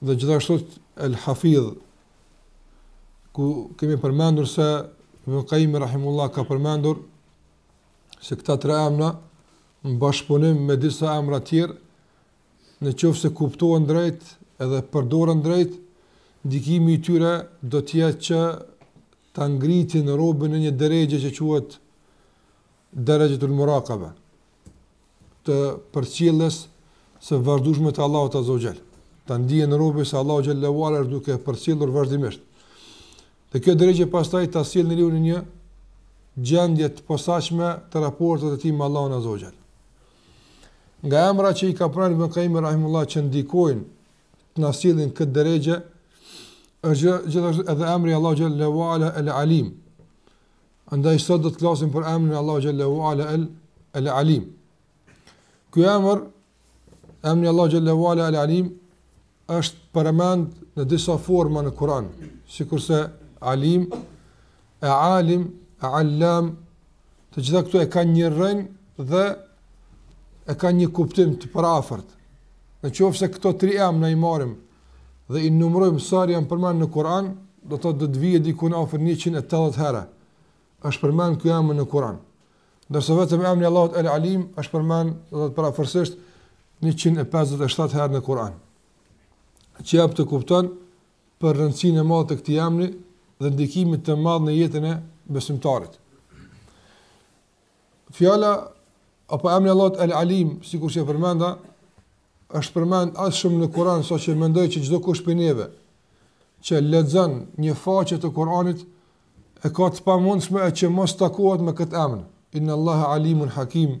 Dhe gjithashtu El-Hafidh, dhe kemi përmendur se Ibn Qayyim rahimahullah ka përmendur se këta tre emra në bashkëpunim me disa emra të tjerë, në qoftë se kuptohen drejt edhe përdoren drejt, ndikimi i tyre do të jetë që ta ngritin robin në një derexhe që quhet derexhetul murakabe. të përcjelljes së vazhdueshme të Allahut Azza wa Jall. Ta ndien robi se Allahu xhallahu ala është duke përcjellur vazhdimisht. Dhe kjo derexhe pastaj ta sjell njeriun në një gjendje të posaçme të raportit të tij me Allahun Azza wa Jall. Nga emra që i ka përmend Ibn Qayyim rahimahullah që ndikojnë të na sjellin në këtë derexhe është gjithashtu edhe emri Allahu xhallahu ala el alim. Andaj sot do të flasim për emrin e Allahu xhallahu ala el el alim. Ky emër emri Allahu xhallahu ala el alim është përmend në disa forma në Kur'an, sikurse alim e alim e allam të gjitha këto e kanë një rrënjë dhe e kanë një kuptim të përafërt. Në qoftë se këto tri emra i marrim dhe i numërojmë sa herë janë përmend në Kur'an, do të thotë do të vijë diku në afër 180 herë. Është përmend ky emër në Kur'an. Ndërsa vetëm emri Allahut El Alim është përmend do të thotë parafërsisht 157 herë në Kur'an. Që jep të kupton për rëndësinë e madhe të këtij emri dhe ndikimit të madh në jetën e besimtarit. Fjala apo emri Allahut El Alim, sikur që e përmenda, është përmend aq shumë në Kur'an sa që mendoj që çdo kush prej neve që lexon një faqe të Kur'anit e ka të pamundshme e që mos takohet me këtë emër. Inna Allaha Alimun Hakim.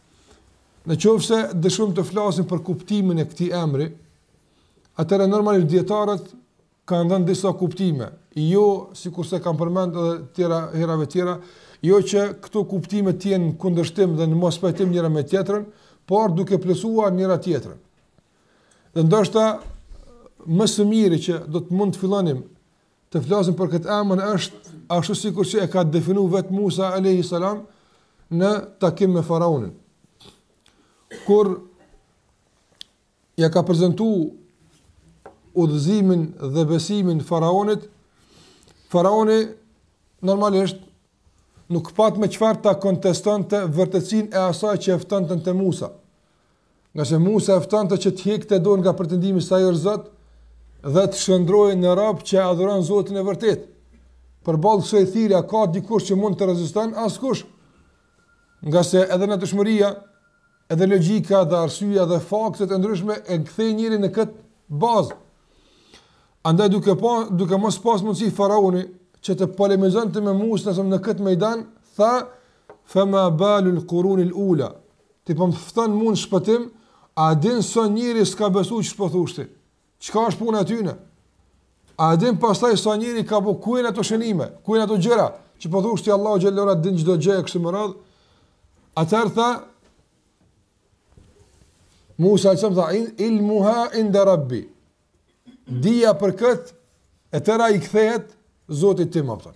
Në qoftë se dëshojmë të flasim për kuptimin e këtij emri, atëherë normalisht dijetarët kanë dhënë disa kuptime, jo sikurse kam përmend edhe herave tjera, jo që këto kuptime të jenë në kundërshtim dhe në mospajtim njëra me tjetrën, por duke plotësuar njëra tjetrën. Dhe ndoshta më së miri që do të mund të fillonim të flasim për këtë emër është ashtu sikur që e ka definu vet Musa alayhi salam në takim me faraonin. Kur ja ka prezentu udhëzimin dhe besimin faraonit, faraoni normalisht nuk pat me çfarë ta kontestonte vërtetësinë e asaj që e ftonte te Musa. Ngase Musa e ftonte që të hekte dorë nga pretendimi se ai është Zot dhe të shndrrohet në rob që adhuron Zotin e vërtet. Përballë kësaj thirrje ka dikush që mund të reziston, askush. Ngase edhe natyrshmëria, edhe logjika dhe arsyeja dhe faktet e ndryshme e kthejnë njerin në kët bazë. Andaj duke pa duke mos pas mundsi faraoni që të polemizonte me Musa në këtë ميدan, tha: "Fama balul qurunil ula, Ti po më fton mua në shpëtim, a din sa njeri s'ka besuar ç'po thosh ti? Çka është puna e tyne? A din pastaj sa njeri ka, po ku janë ato shënime, ku janë ato gjëra që po thush ti? Allahu xhallahu ta din çdo gjë e kështu me radh? Atëherë tha Musa alejhi selam tha, ilmuha inda rabbi, dija për këtë, e tëra i kthehet Zotit tim, apëton.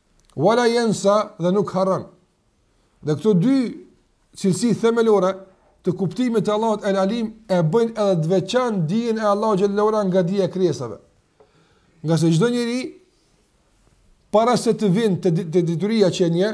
Wala jensa dhe nuk harron. Dhe këto dy cilësi themelore të kuptimit të Allahut El Alim e bëjnë edhe të veçantë dijen e Allahut Xhelle ue Ala nga dija e krijesave. Ngase çdo njeri para se të vin te, te dituria që e njeh,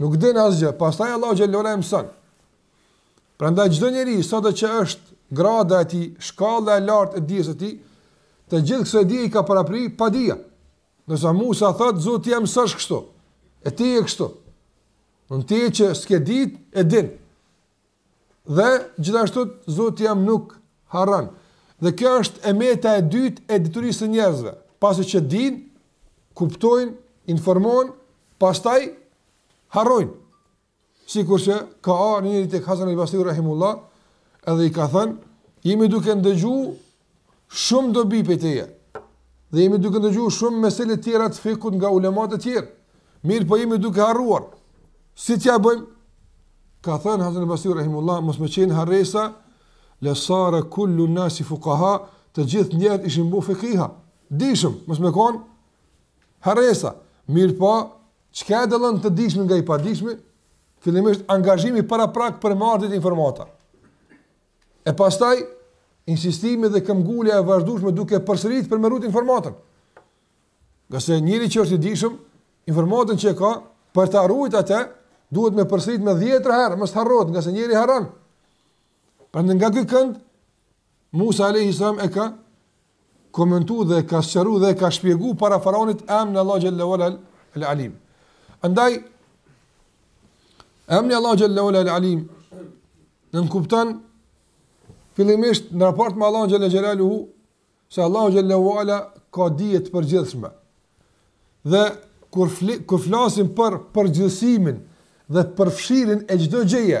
Nuk din asgjë, pastaj Allahu xhelle ue ala e mëson. Prandaj çdo njeri sado që është grada e tij, shkalla e lartë e dijes së tij, të gjithë kësaj dije i ka parapri padija. Ndërsa Musa thotë Zoti jem s'osht kështu. E ti je kështu. Ti që s'ke ditë e din. Dhe gjithashtu Zoti jem nuk harron. Dhe kjo është e meta e dytë e diturisë së njerëzve, pasi që din, kuptojnë, informohen, pastaj harrojnë. Sikur që ka ardh një njeri te Hasan el Basriu Rahimullah, edhe i ka thënë, jemi duke dëgju Shumë dobi prej teje. Dhe jemi duke dëgju shumë mesele tjera të fikhut nga ulemat e tjerë. Mirëpo jemi duke harruar. Si t'ia bëjmë? Ka thënë Hasan el Basriu Rahimullah, mos me qenë harresa, lesare kullu nasi fukaha, të gjithë njerëzit ishin bo fukaha, t'dijshëm, mos me konë harresa. Mirëpo, çka e dallon të dijshmin nga i padijshmi? Fillimisht, angazhimi paraprak për me marr informata. E pastaj insistimi dhe këmbgulja e vazhdueshme duke përsërit për me e rujt informatën. Ngase njeri që është i dijshëm, informatën që e ka për ta ruajt atë, duhet me përsërit me dhjetra herë, mos harrohet, ngase njeri harron. Prandaj nga ky kënd Musa alayhi salam e ka komentu dhe e ka sqaru dhe e ka shpjegu para faraonit emnin e Allahut xhelle ue ala El Alim. Andaj, emni i Allahut xhelle ue ala El Alim nënkupton fillimisht në raport me Allahun xhelle xhelaluhu se Allahu xhelle ue ala ka dije të përgjithshme. Dhe kur, fli, kur flasim për përgjithsimin dhe përfshirjen e çdo gjëje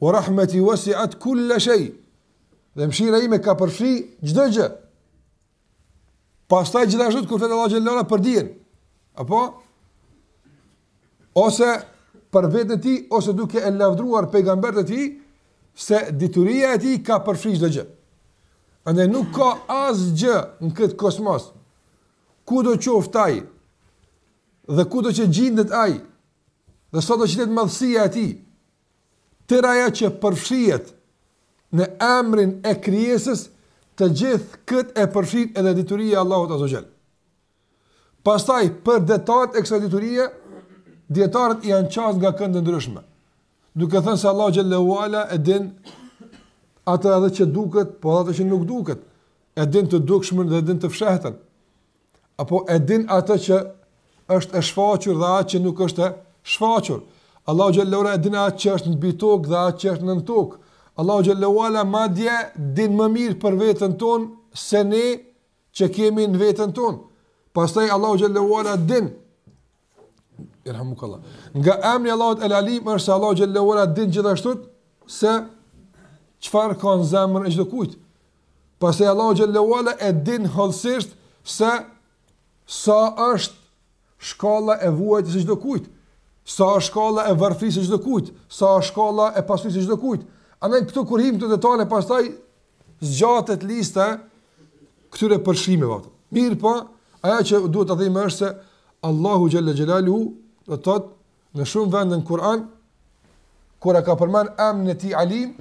Wa rahmeti wasiat kulla shej. Dhe mëshira ime ka përfshi çdo gjë. Pastaj gjithashtu kur flet Allahu xhelle ue ala për dijen. Apo ose për veten e tij ose duke e lavdruar pejgamberët e tij se dituria e tij ka përfshi çdo gjë. Andaj nuk ka asgjë në këtë kosmos. Kudo qoftë ai dhe kudo që gjindet ai, Dhe sado të jetë madhësia e tij, tëra ajo që përfshijet në emrin e krijesës, të gjithë këtë e përfshin edhe dituria e Allahut Azze ue xhel. Pastaj, për detajet e kësaj diturie, dijetarët i janë qasë nga kënde ndryshme, duke thënë se Allahu xhelle ue ala e din atë edhe që duket, po atë që nuk duket, e din të dukshmen dhe e din të fshehtën, Apo e din atë që është e shfaqur dhe atë që nuk është e shfaqur. Allahu xhelle ue ala e din atë që është mbi tokë dhe atë që është nën tokë. Allahu xhelle ue ala madje din më mirë për veten tonë se ne që kemi në veten tonë. Pastaj Allahu xhelle ue ala din Jerhamukallah. Nga emri i Allahut El Alim është se Allahu xhelle ue ala din gjithashtu se çfarë ka në zemrën e çdokujt. Pastaj Allahu xhelle ue ala e din hollësisht se sa është shkalla e vuajtjes së çdokujt, sa është shkalla e varfërisë së çdokujt, sa është shkalla e pasurisë së çdokujt. Andaj këtu kur hym në këto detale, pastaj Zgjatet lista e këtyre përshkrimeve. Mirëpo, ajo që duhet të dimë është se Allahu xhelle xhelaluhu thotë në shumë vende në Kur'an, kur e ka përmend emrin e tij Alim,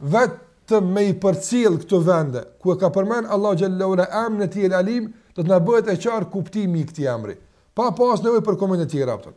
vetëm me i përcil këto vende, kur e ka përmend Allahu xhelle ue ala emrin e tij El Alim, do të na bëhet i qartë kuptimi i këtij emri. Pa pas nevojë për komente tjera, pëtën.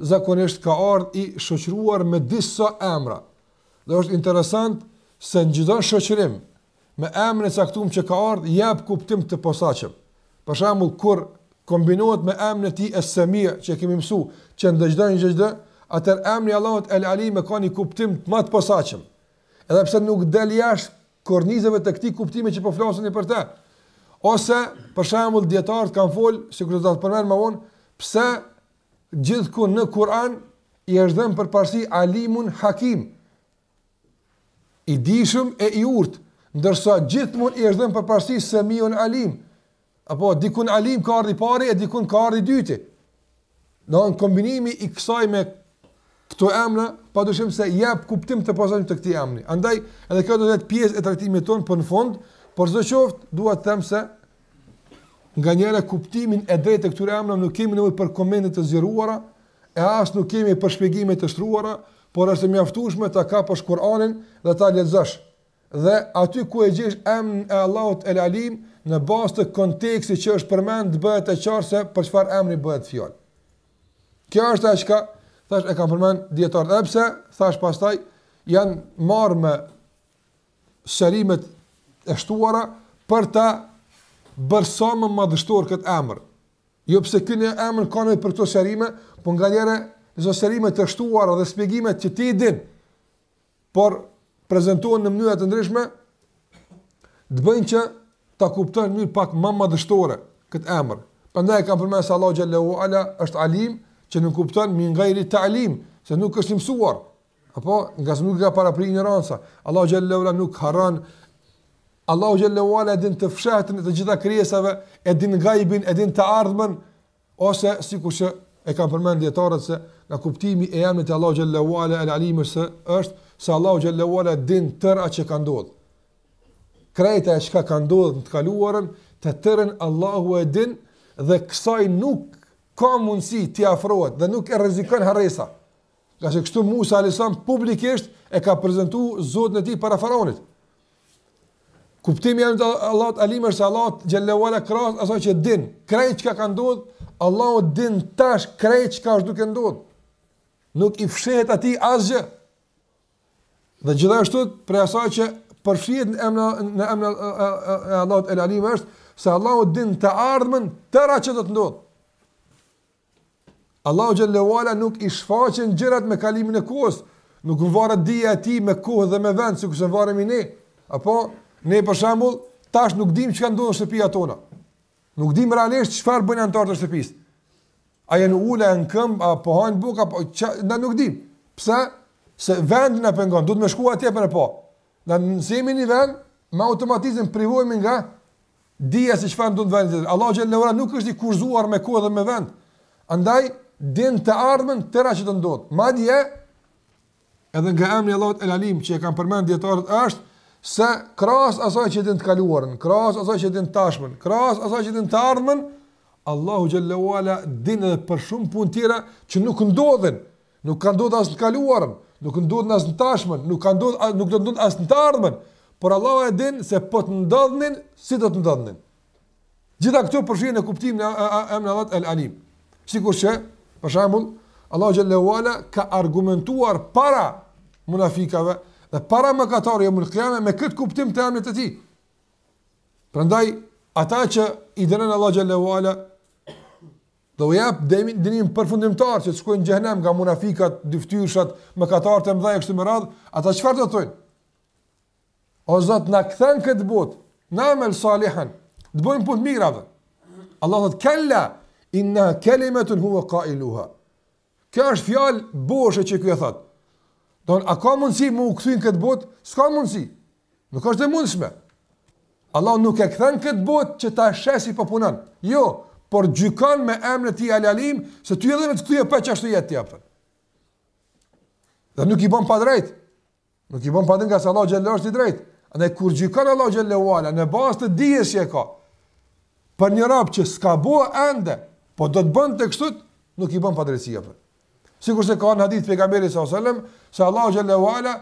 zakonisht ka ardhur i shoqëruar me disa emra dhe është interesant se në çdo shoqërim me emrin e caktuar që ka ardhur jep kuptim të posaçëm. Për shembull, kur kombinohet me emrin e tij Es-Semi' që e kemi mësuar që ndëgjon çdo gjë, atëherë emri i Allahut El-Alim e ka një kuptim më të posaçëm, edhe pse nuk del jashtë kornizave të këtij kuptimi që po flasim për të. Ose, për shembull, dijetarët kanë folë, sikur do të përmend më vonë, pse gjithkund në Kur'an i është dhënë përparësi Alimun Hakim, i dijshëm e i urtë, ndërsa gjithmonë i është dhënë përparësi Semiun Alim. Apo dikun Alim ka ardh i pari e dikun ka ardh i dyti. Domethënë kombinimi i kësaj me këto emra, pa dyshim se jep kuptim të posaçëm të këtij emri. Andaj, edhe kjo do të jetë pjesë e trajtimit tonë por në fund, sidoqoftë, duhet të them se Nganjëherë kuptimin e drejtë të këtyre emrave nuk kemi nevojë për komente të zgjeruara, e as nuk kemi për shpjegime të shtruara, por është e mjaftueshme ta kapësh Kur'anin dhe ta lexosh. Dhe aty ku e gjesh emrin e Allahut El Alim, në bazë të kontekstit që është përmend, të bëhet e qartë se për çfarë emri bëhet fjalë. Kjo është ajo që thash e kanë përmend dijetarët. Edhe pse thash pastaj janë marrë me sqarimet e shtuara për ta bërë sa më madhështor këtë emër. Jo pse ky emër ka nevojë për këto sqarime, por nganjëherë këto sqarime të shtuara dhe shpjegimet që ti din, por prezantohen në mënyra të ndryshme, të bëjnë që ta kuptojmë në mënyrë pak më madhështore këtë emër. Prandaj kanë përmendur se Allahu xhelle ue ala është Alim, që nënkupton min ghairi ta'lim, se nuk është i mësuar, Apo, ngase nuk i ka parapri injoranca. Allahu xhelle ue ala nuk harron. Allahu xhelle ue ala e din të fshehtën e të gjitha krijesave, e din gajbin, e din të ardhmen, ose sikur që e kanë përmend dijetarët se nga kuptimi e emrit të Allahut xhelle ue ala El Alim se është, se Allahu xhelle ue ala e din tëra çka ka ndodhë. Krejt ajo çka ka ndodhë në të kaluarën, të tërën Allahu e din dhe kësaj nuk ka mundësi t'i afrohet dhe nuk e rrezikon harresa. Ngase kështu Musa alejhi selam publikisht e ka prezentu Zotin e tij para faraonit. Kuptimi i emrit të Allahut Alim është se Allahu xhelle ue ala krahas asaj që din, krejt çka ka ndodhë, Allahu din tash krejt çka është duke ndodhë. Nuk i fshehet atij asgjë. Dhe gjithashtu prej asaj që përfshihet në emrin, në emrin e Allahut El Alim është se Allahu din të ardhmen tëra që do të ndodhë. Allahut xhelle ue ala nuk i shfaqen gjërat me kalimin e kohës, nuk varet dija e tij me kohë dhe me vend, sikurse varemi ne. Apo ne për shembull tash nuk dimë çka ndodh në shtëpiat tona. Nuk dimë realisht çfarë bëjnë anëtarët e shtëpisë. A janë ulë, në këmbë, a po hajnë bukë, apo çka, na nuk dimë. Pse? Se vendi na pengon, duhet me shku atje për me pa. Na nëse jemi në një vend, me automatizëm privohemi nga Dija se çfarë ndodh te vendi tjetër. Allahu xhelle ue ala nuk është i kufizuar me kohë dhe me vend. Andaj din të ardhmen tëra që të ndodh. Madje edhe nga emri Allahu El Alim që e kanë përmend dijetarët është se krahas asaj që din të kaluarën, krahas asaj që din të tashmen, krahas asaj që din të ardhmen, Allahu xhelle ue ala din edhe për shumë punë tjera që nuk ndodhin, Nuk ka ndodhur as në të kaluarën, nuk ndodh as në të tashmen, nuk ka ndodhur as nuk do të ndodh as në të ardhmen, por Allahu e din se po të ndodhnin, si do të ndodhnin. Gjitha këto përfshihen në kuptimin e emrit të Allahut El Alim. Sikur që, për shembull, Allahu xhallahu ala ka argumentuar para munafikave dhe para mëkatarëve në jeumul kijame me këtë kuptim të emrit të tij. Prandaj ata që i dënon Allahu xhallahu ala Do u jap dënimin, dënimin përfundimtar që të shkojnë në xhenem nga munafikat, dyftyrshat, mëkatarët e mëdhenj këtu me radh, ata çfarë do të thonë? O Zot, na kthe në këtë botë, na amel salihan, të bëjmë punë të mira. Allah thotë, "Kalla, inna kalimatun huwa qailuha." Kjo është fjalë boshe që kjo e thotë. Don, a ka mundësi me u kthy në këtë botë? S'ka mundësi. Nuk është e mundshme. Allah nuk e kthen në këtë botë që ta sheh si po punon. Jo, por gjykan me emrin e tij El Alim, se ty edhe me të kthy prapë ashtu je ti. Dhe nuk i bon padrejt. Nuk i bën pa ngase Allah xhel është i drejtë. Andaj kur gjykon Allah xhel ala në bazë të dijes që e ka për një rob që s'ka bo ende, po do të bënte kështu, nuk i bën padrejtësi apo. Sikur se ka në hadith të pejgamberit sallallahu alajhi wasallam se Allah xhel ala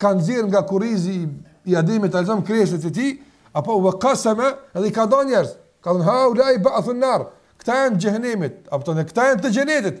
ka nxjerr nga kurrizi i Ademit alejhi selam krijesat e tij, apo vë kaseme edhe i ka nda njerëzit, ka thënë ha u laj ba athun nar, këta janë të xhehenemit, apo të në këta janë të xhenetit,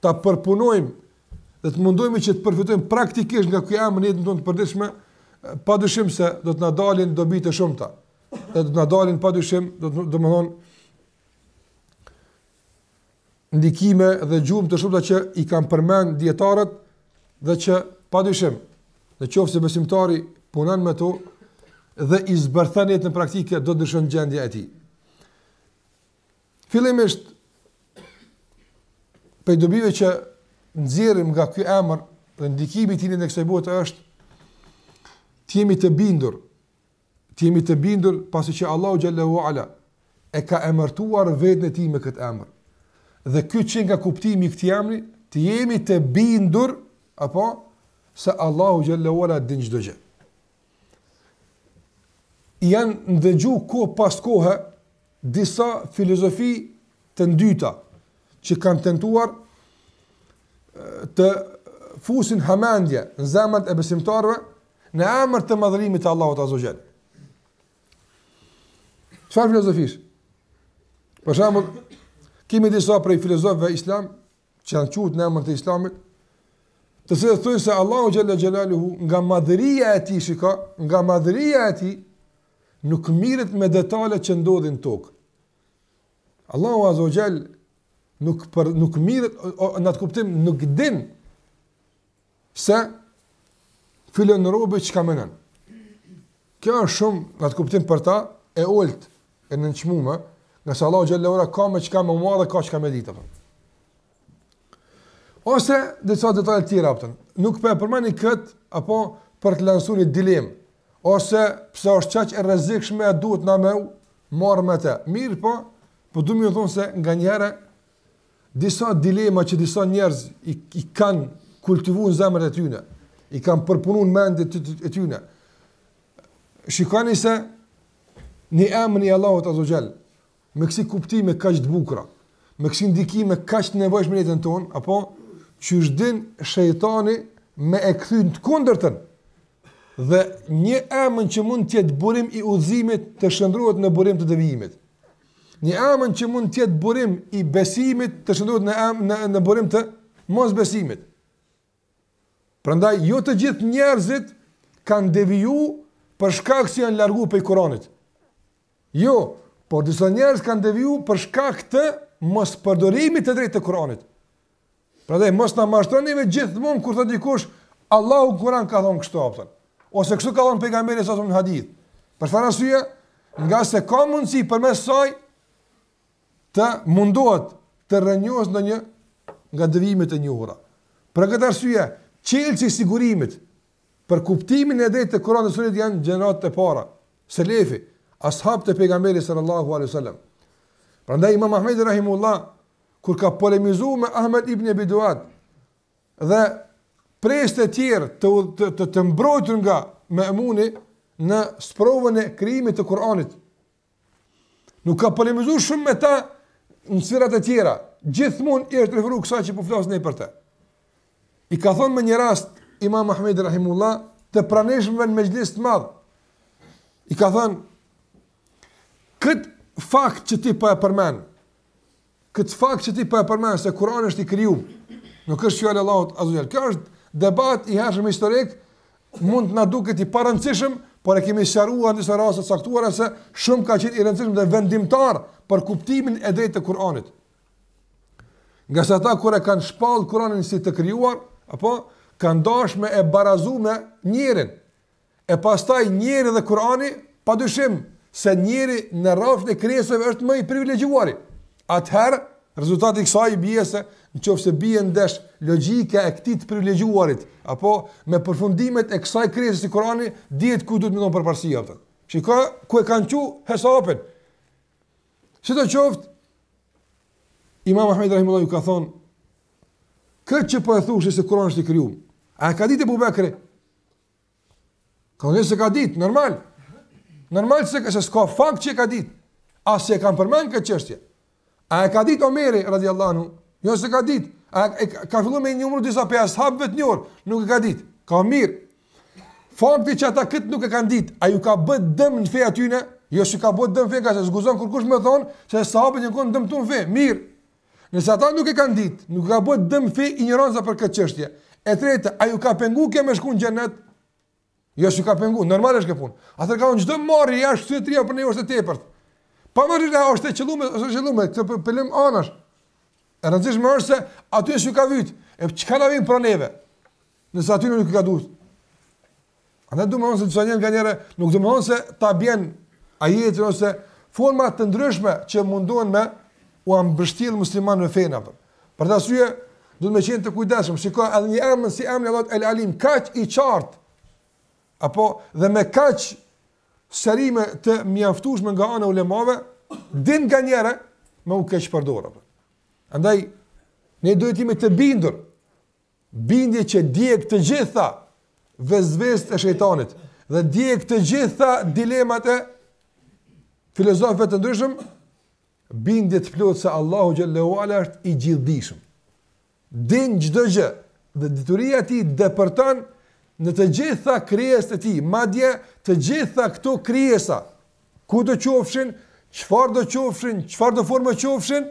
ta përpunojmë dhe të mundohemi që të përfitojmë praktikisht nga ky emër në jetën tonë të përditshme, padyshim se do të na dalin dobi të shumta. Dhe do të na dalin padyshim, do të domethënë ndikime dhe gjurmë të shumta që i kanë përmend dietarët dhe që padyshim në qoftë se besimtari punon me to dhe i zbërthen në jetën praktike do të ndryshon gjendja e tij. Fillimisht prej dobive që nxjerrim nga ky emër dhe ndikimi i tij në kësi bote është të jemi të bindur, të jemi të bindur pasi që Allahu xhallahu ala e ka emërtuar veten e tij me këtë emër. Dhe ky që nga kuptimi i këtij emri, të jemi të bindur apo se Allahu xhallahu ala din çdo gjë. Jan ndëgju kohë pas kohe disa filozofi të ndyta që kanë tentuar të fusin hamendje në zemrat e besimtarëve në emër të madhërimit të Allahut Azza Jall. Çfarë filozofish? Për shembull, kemi disa prej filozofëve islamë që janë qujt në emër të islamit, të cilët thonë se Allahu Jalla Jalaluhu nga madhëria e tij shiko, nga madhëria e tij Nuk mirret me detalet që ndodhin në tokë. Allahu Azza wa Jall nuk për, nuk mirret në atë kuptim nuk din se fillon robi çka mendon. Kjo është shumë në atë kuptim për ta e ultë e nënçmuar, ngase Allahu Jalla ora ka më çka më marrë ka çka më ditë apo. Ose disa detajet tjera pëtën. Nuk për po e përmendi këtë, apo për të lansu një dilemë, ose përse është qaq e rezikshme e duhet na me u marrë me te. Mirëpo, po du me ju thonë se nganjëherë, disa dilema që disa njerëz i, i kanë kultivu në zemrat e tyne, i kanë përpunu në mendjet e tyne. Shikoni se një emën i Allahut Azza wa Jall, me kësi kuptime kaq të bukura, me kësi ndikime kaq të nevojshme në jetën tonë, apo qysh din shejtani me e kthy në të kundërtën. Dhe një emën që mund të jetë burim i udhëzimit të shndërrohet në burim të devijimit. Një emën që mund të jetë burim i besimit të shndërrohet në em, në në burim të mosbesimit. Prandaj jo të gjithë njerëzit kanë deviju për shkak se janë largu prej Kuranit. Jo, por disa njerëz kanë deviju për shkak të mospërdorimit të drejtë të Kuranit. Prandaj mos u mashtroni gjithmonë kur thotë dikush Allahu n'Kur'an ka thon kështu apo. Ose kështu ka thon pejgamberi sa në hadith. Për çfarë arsye? Ngase ka mundësi përmes saj të mundohet të rrënjosë një nga devijimet e njohura. Për këtë arsye, qelësi i sigurimit për kuptimin e drejtë të Kur'anit dhe Sunetit janë gjeneratat e para, selefi, ashabët e pejgamberit sallallahu alaihi wasallam. Prandaj Imam Ahmedi rahimehullah kur ka polemizu me Ahmed ibni Abi Duad dhe pjesën tjetër të të të, të mbrojtur nga Memuni në sprovën e krijimit të Kuranit Nuk ka polemizu shumë me ta në sferat e tjera. Gjithmonë i është referu kësaj që po flasim ne për të. I ka thonë me një rast Imam Ahmedi rahimehullah të pranishmëve në mexhlis të madh. I ka thonë kët fakt që ti po e përmend Këtë fakt që ti po e përmend se Kurani është i kriju, nuk është fjalë e Allahut azza wa jall. Kjo është debat i hershëm historik, mund të na duket i parëndësishëm, por e kemi sqaruar në disa raste të caktuara se shumë ka qenë i rëndësishëm dhe vendimtar për kuptimin e drejtë të Kuranit. Ngase ata kur e kanë shpallë Kuranin si të krijuar, apo kanë dashtë me e barazu me njerin, E pastaj njeriu dhe Kurani, padyshim se njeriu në rrafshin e krijesave është më i privilegjuari. Atëherë, rezultati i kësaj i bie se nëse bie ndesh logjika e këtij të privilegjuarit apo me përfundimet e kësaj krijese si Kurani, dihet ku duhet me dhon përparësi atë. Shikoj ku e kanë çu hesapin. Sido qoftë, Imam Ahmed rahimehullah ju ka thonë, këtë që po e thush se Kurani është i krijum, a e ka ditë Ebu Bekri? Ka thonë s'e ka ditë, normal. Normal s'e ka, se s'ka fakt që e ka ditë. As s'e kanë përmend këtë çështje. A e ka ditë Omeri radhiyallahu anhu? Jo s'e ka ditë. A e ka, ka fillu me i numëru disa prej ashabëve të njohur, nuk e ka ditë. Ka mirë. Fakti që ata këtë nuk e kanë ditë, a ju ka bë dëm në fe atyne? Jo s'ju ka bë dëm n'fe, ngase s'guxon kurkush me thon se sahabët janë kon t'dëmtun n'fe. Mirë. Nëse ata nuk e kanë ditë, nuk ka bë dëm n'fe injoranca për këtë çështje. E treta, a ju ka pengu kjo me shku në xhennet? Jo, s'ju ka pengu, normal është kjo punë. Atëherë ka, çdo marrje jashtë këtyre trijave për neve është e tepërt. Pa marrë, a është e qëllume, s'është e qëllume, këtë po e lim anash. E rëndësishme është se atyne s'ju ka vyjtë. E çka na vyn pra neve? Nëse atyne nuk i ka duhet. A ne du me thonë se disa njerëz nganjëherë nuk do me thonë se ta bjen ajetin ose forma të ndryshme që mundohen me ua mbështjell muslimanëve fenë apo. Për këtë arsye duhet me qenë të kujdesshëm, shiko edhe një emër si emri i Allahut El Alim, kaq i qartë. Apo dhe me kaq sqarime të mjaftueshme nga ana e ulemave, din nganjëherë me u keqpërdor apo. Andaj ne duhet të jemi të bindur Bindje që djeg të gjitha vesveset e shejtanit dhe djeg të gjitha dilemat e filozofëve të ndryshëm, bindje të plotë se Allahu xhel-le ue ala është i gjithdijshëm. Din çdo gjë dhe dituria e tij depërton në të gjitha krijesat e tij, madje të gjitha këto krijesa, kudo qofshin, çfarëdo qofshin, çfarëdo forme qofshin,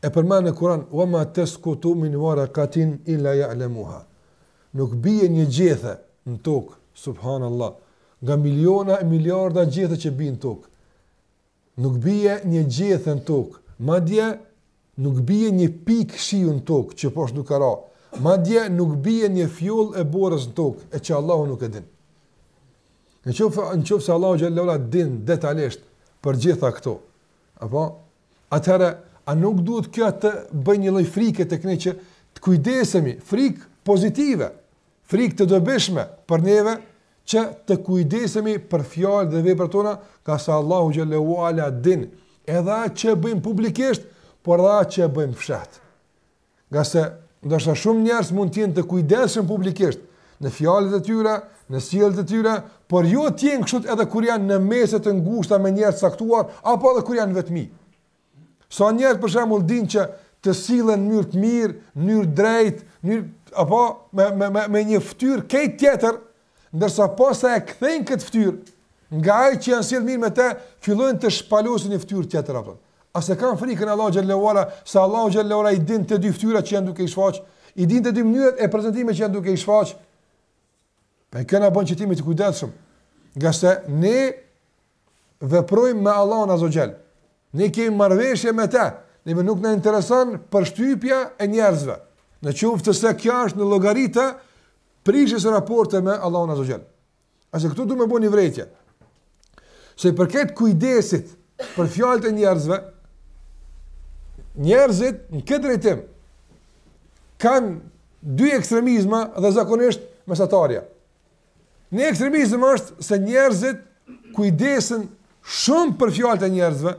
E përmend në Kur'an, "Wa ma teskutu min waraqatin illa ya'lamuha", Nuk bie një gjethe në tokë, subhanallah, nga miliona e miliarda gjethe që bijnë në tokë. Nuk bie një gjethe në tokë, madje nuk bie një pikë shiu në tokë që poshtë nuk ka ra, madje nuk bie një fjollë e borës në tokë e që Allahu nuk e din. Në qoftë në qoftë se Allahu xhel-le ue ala din detajisht për gjitha këto, apo atëherë a nuk duhet kjo të bëjë një lloj frike tek ne që të kujdesemi, frikë pozitive, frikë të dobishme për neve që të kujdesemi për fjalët dhe veprat tona, ngase Allahu xhel-le ue ala din edhe atë që bëjmë publikisht, por edhe atë që bëjmë fshehtë. Ngase ndoshta shumë njerëz mund të jenë të kujdesshëm publikisht në fjalët e tyre, në sjelljet e tyre, por jo të jenë kështu edhe kur janë në mese të ngushta me njerëz të caktuar apo edhe kur janë vetmi. Sa njerëz për shembull dinë që të sillen në mënyrë të mirë, në mënyrë drejt, në mënyrë apo me me me me një fytyrë krejt tjetër, Ndërsa posa e kthejnë këtë fytyrë, nga ai që janë sjellë mirë me te, fillojnë të shpalosin një fytyrë tjetër apo. A s'e kanë frikën Allahun xhallahu ala, se Allahu xhallahu ala i din të dy fytyrat që janë duke i shfaq, i din të dy mënyrat e prezantimit që janë duke i shfaq. Kjo na bon që të jemi të kujdesshëm, ngase ne veprojmë me Allahun azze ue xhel. Ne kemi marrëveshje me te, ne nuk na intereson përshtypja e njerëzve. Në qoftë se kjo është në llogari të prishjes së raportit me Allahun azze ue xhel. Ose këtu du me bo një vërejtje. Sa i përket kujdesit për fjalët e njerëzve, njerëzit në këtë drejtim kanë dy ekstremizma dhe zakonisht mesatarja. Një ekstremizëm është se njerëzit kujdesen shumë për fjalët e njerëzve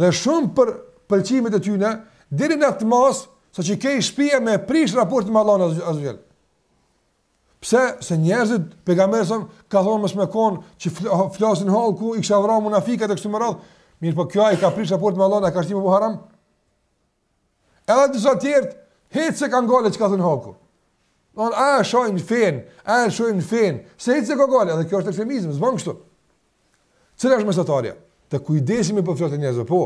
dhe shumë për pëlqimet e tyre, deri në atë masë saqë kjo e shpie me prish raport me Allahun azze ue xhel. Pse se njerëzit pejgamberi ka thonë mos me kon që flasin hallku i kisha vra munafikat e kështu me radhë, mirëpo kjo a i ka prish raport me Allahun, e ka shti me bo haram. Edhe disa tjerë, hiç s'e kanë gajle çka thonë hallku. Në anë, a e shajnë fenë, a e shajnë fenë, se hiç s'e kanë gajle, edhe kjo është ekstremizmë, s'ban kështu. Cila është mesatarja? Të kujdesimi për fjalët e njerëzve, po,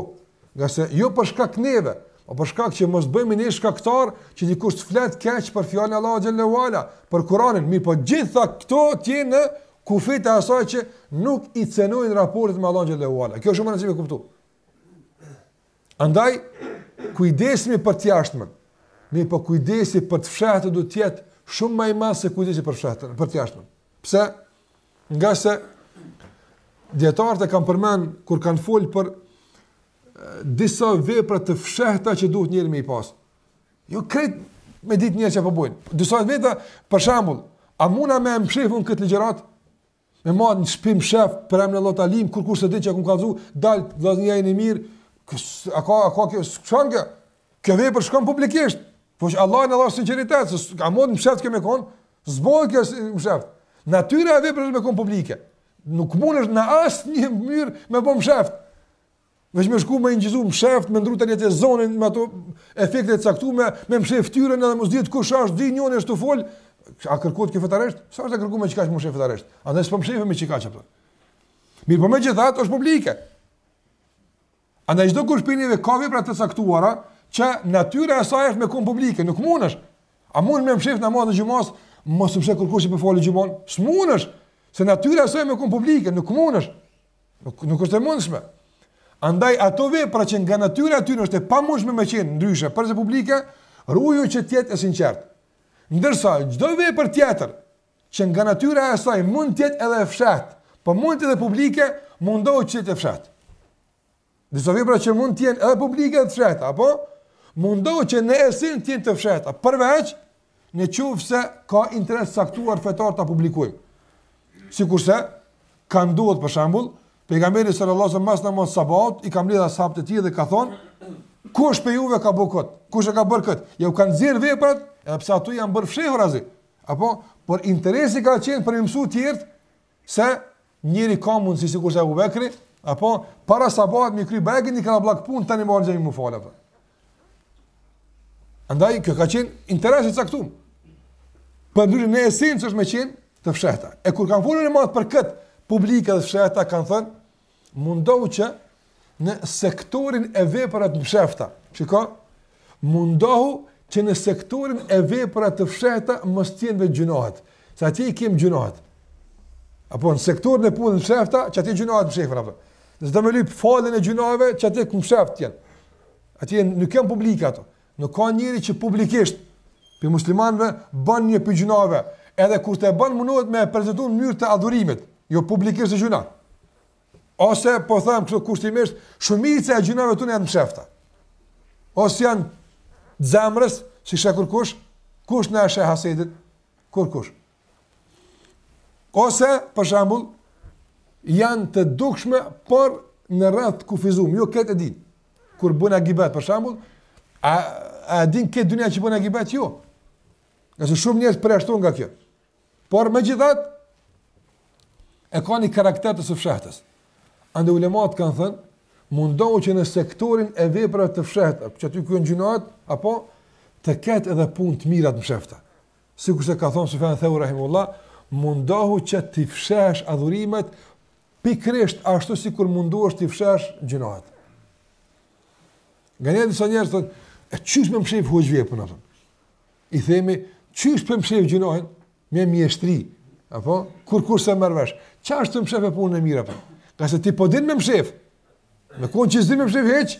ngase jo për shkak neve, o po për shkak që mos bëhemi ne shkaktar që dikush të flet keq për fjalën e Allahut xhallahu ala, për Kur'anin, mirëpo gjitha këto të jenë në kufijtë e asaj që nuk i cenojnë raportet me Allahun xhallahu ala. Kjo është shumë e rëndësishme me kuptu. Andaj, kujdesemi për të jashtmen, mirëpo kujdesi për të fshehtë duhet të jetë shumë ma i madh se kujdesi për fshehtën, për të jashtmen. Pse? Ngase dietarët e kanë përmend kur kanë fol për disa vepra të fshehta që duhet njeri me i pas. Jo krejt me ditë njerëz çka po bojnë. Disa vepra, për shembull, a muna me mshefun këtë ligjëratë? Me marr në shpi mshef për emrin Allah Talim, kurrkush s'e di që kum kallzu, dal vllaznia e mirë, a ka a ka kjo çfarë kjo? Kjo vepër shkon publikisht. Po që Allah në Allah sinceritet, se ka mund mshefët me konë, s'bon kjo mshefët. Natyra e veprës është me konë publike. Nuk mundesh në asnjë mënyrë me bo mshefët. Veç me shku me inçizu mshefët, me ndrru të një të zonin, me ato efekte të caktume, me mshef ftyrën edhe mos dit kush është, di njën e shtu fol, a kërkohet kjo fetarisht? Sa është a kërku me qika që mshef fetarisht? A dhe s'po mshef me qika që përë. Mirëpo megjithatë është publike. A në gjithkush pi neve ka vepra të caktuara, që natyra e saj është me kon publike, nuk mundesh. A mund me mshef namazin e xhumas, mos me më she kërkush që po e fali xhumon? S'mundesh, se natyra e saj me kon publike, nuk mundesh. Nuk, nuk është e mundshme. Andaj ato vepra që nga natyra e tyre është e pamundshme me qenë ndryshe për se publike, ruju që të jetë e sinqertë. Ndërsa çdo vepër tjetër që nga natyra e saj mund të jetë edhe e fshehtë, po mund të jetë edhe publike, mundohu që të jetë e fshehtë. Disa vepra që mund të jenë edhe publike edhe të fshehta, apo mundohu që në esencë të jenë të fshehta, përveç në qoftë se ka interes të caktuar fetar ta publikojmë. Sikurse ka ndodhur për shembull, pejgamberi sallallahu alajhi wasallam mas namazit sabahit i ka mbledh ashabët e tij dhe ka thonë kush pe juve ka bërë kët? Kush e ka bërë kët? Jau ka nxjerr veprat, edhe pse ato janë bërë fshehurazi. Apo por interesi ka qenë për me i mësu të tjerët se njeri ka mundësi sikurse Ebu Bekri, apo para sabahit mi kry bregin, një kallabllak punë, tani me ardh n'xhami mu falë, apo. Andaj, kjo ka qenë interes i caktum. Përndryshe, në esencë është me qenë, të fshehta. E kur kanë fol ulematë për këtë publike dhe fshehta, kanë thënë, Mundohu që në sektorin e veprave të mshefta, shiko, mundohu që në sektorin e veprave të fshehta mos t'jenë veç gjynahet, se atje i kemë gjynahet. Apo në sektorin e punëve të mshefta, qatje gjynahet të mshefta. Po. Nëse do me lypë faljen e gjynaheve, qatje në mshefta janë. Atje nuk janë publike ato. Nuk ka njeri që publikisht pi muslimanëve bën një pi gjynaheve, edhe kur ta bën munohet me e prezentu në mënyrë të adhurimit, jo publikisht si gjynah. Ose, po themi kështu kushtimisht, shumica e gjynaheve tona janë mshefta. Ose janë zemrës, s'i sheh kërkush, kush na i sheh hasedet, kërkush. Ose, për shembull, janë të dukshme, por në rreth të kufizum, jo krejt e din. Kur bën gibet, për shembull, a, a din krejt dynja që bën gibet, jo. Nëse shumë njerëz përjashtohen nga kjo. Por, megjithatë, e ka një karakter të së fshehtës. Andaj ulemat kanë thënë, mundohu që në sektorin e veprave të fshehta, që aty ku janë gjynahet, apo të ketë edhe punë të mira të fshehta. Sikurse ka thonë Sufjan Theuriu rahimehullah, mundohu që t'i fshehësh adhurimet pikërisht ashtu sikur mundohesh t'i fshehësh gjynahet. Nganjëherë disa njerëz thonë, e qysh me mshef hoxhë veprën, thonë? I themi, qysh po i mshef gjynahet me mjeshtri, apo, kurkush s'e merr vesh, qashtu mshefe punën e mirë, po? Ngase ti po din me mshef, Në kohën që s'di me mshef heç,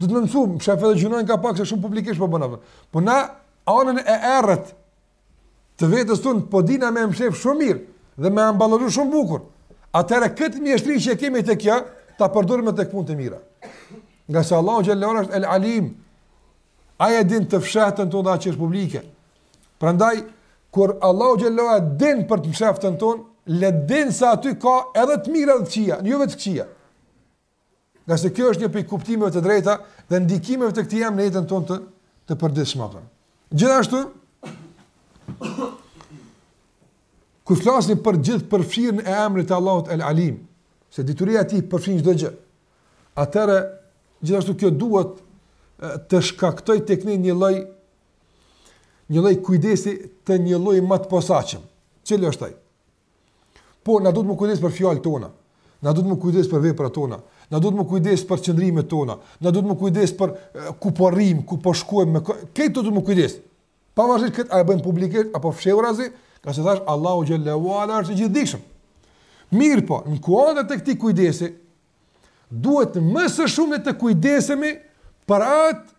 du të me mësu, mshef edhe gjynahe nga pak se shumë publikisht po bëjna. Po na anën e erët të vetes tonë, po dina me mshef shumë mirë dhe me amballazhu shumë bukur. Atëherë këtë mjeshtri që kemi te kjo, ta përdorim edhe te punë të mira. Ngase Allahu xhelle është el-alim, ai e din të fshehtën tonë edhe që është publike. Prandaj kur Allahu xhelle e din për të msheftën tonë, le ta din se aty ka edhe të mira dhe të këqija, jo vetëm të këqija. Ngase kjo është një pej kuptimeve të drejta dhe ndikimeve të këtij emri në jetën tonë të të përditshme, po. Gjithashtu kur flasim për gjithëpërfshirjen e emrit të Allahut El Alim, se dituria e tij përfshin çdo gjë. Atëherë gjithashtu kjo duhet të shkaktoj tek ne një lloj Një lloj kujdesi të një lloj më të posaçëm. Cili është ai? Po na duhet me u kujdes për fjalët tona. Na duhet me u kujdes për veprat tona. Na duhet me u kujdes për qëndrimet tona. Na duhet me u kujdes për ku po rrim, ku po shkojmë, me këtë duhet me u kujdes. Pa vazhdimsi këtë a e bëjmë publike apo fshehurazi, ngase thashë Allahu xhelle ve ala është i gjithdijshëm. Mirëpo, në kuadër të këtij kujdesi, duhet më së shumti të kujdesemi për atë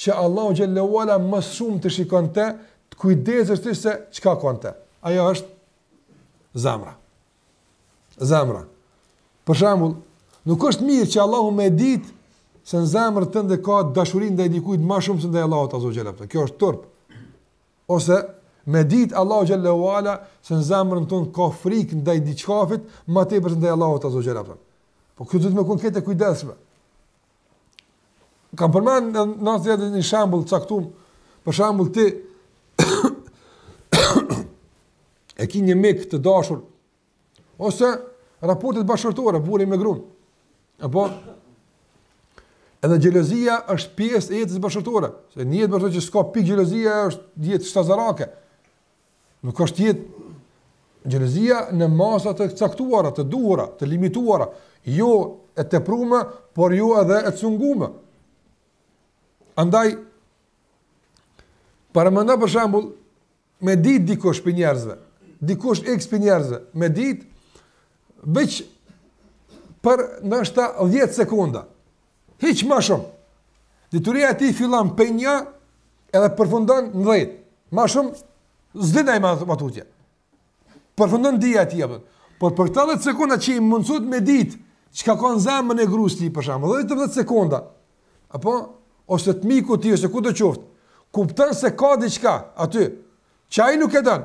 që Allahu xhelle ve ala më shumë e shikon te, të kujdesesh ti se çka ka në te. Ajo është zemra. Zemra. Për shembull, nuk është mirë që Allahu me ditë se në zemrën tënde ka dashuri ndaj dikujt më shumë se ndaj Allahut azze ve xhel. Kjo është turp. Ose me dit Allahu xhelle ve ala se në zemrën tonë ka frikë ndaj diçkafit, më tepër se ndaj Allahut azze ve xhel. Po këtu duhet me kon të kujdesshëm. Kam përmend në në të një shembull të caktuar. Për shembull ti e ke një mik të dashur ose raportet bashkëshortore burri me gruan. Po edhe xhelozia është pjesë e jetës bashkëshortore. Se një jetë bashkëshortore që s'ka pikë xhelozie është jetë shtazarake. Nuk është jetë. Xhelozia në masa të caktuara, të duhura, të limituara, jo e tepruar, por jo edhe e cunguar. Andaj paramendo për shembull me ditë dikush pej njerëzve, dikush iks pej njerëzve, me ditë veç për ndoshta 10 sekonda, Hiq ma shumë. Dituria e tij fillon pej një edhe përfundon në dhjetë. Ma shumë, s'din ai ma, ma tutje. Përfundon dija e tij, a po. Por për këto 10 sekonda që i mundësohet me ditë, çka ka në zemrën e grus tij, për shembull, 10 sekonda, apo, ose te miku i tij, ose ku të qoftë, kupton se ka diçka, aty, që ai nuk e don,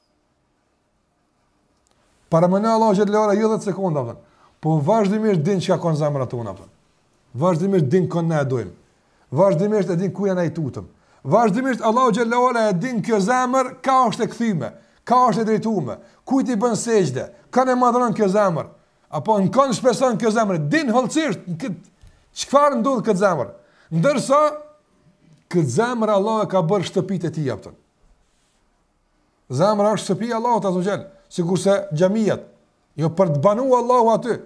Parameno Allahu xhelle ve ala, jo dhjetë sekonda, për. po vazhdimisht din çka ka në zemrat tona, për. vazhdimisht din kon ne e dojmë, vazhdimisht e din kujna ne i tutemi, vazhdimisht Allahu xhelle ve ala e din kjo zemër ka është e kthyme, ka është e drejtume, kujt i bën sexhde, kon e madhëron kjo zemër, apo në kon shpreson kjo zemër, din hollësisht, në këtë, çfarë ndodh në këtë zemër, ndërsa, këtë zemër Allah e ka bërë shtëpi të tij, për. Zemra është shtëpi e Allahut azze ve xhel, sikurse xhamiat, jo për të banu Allahu aty,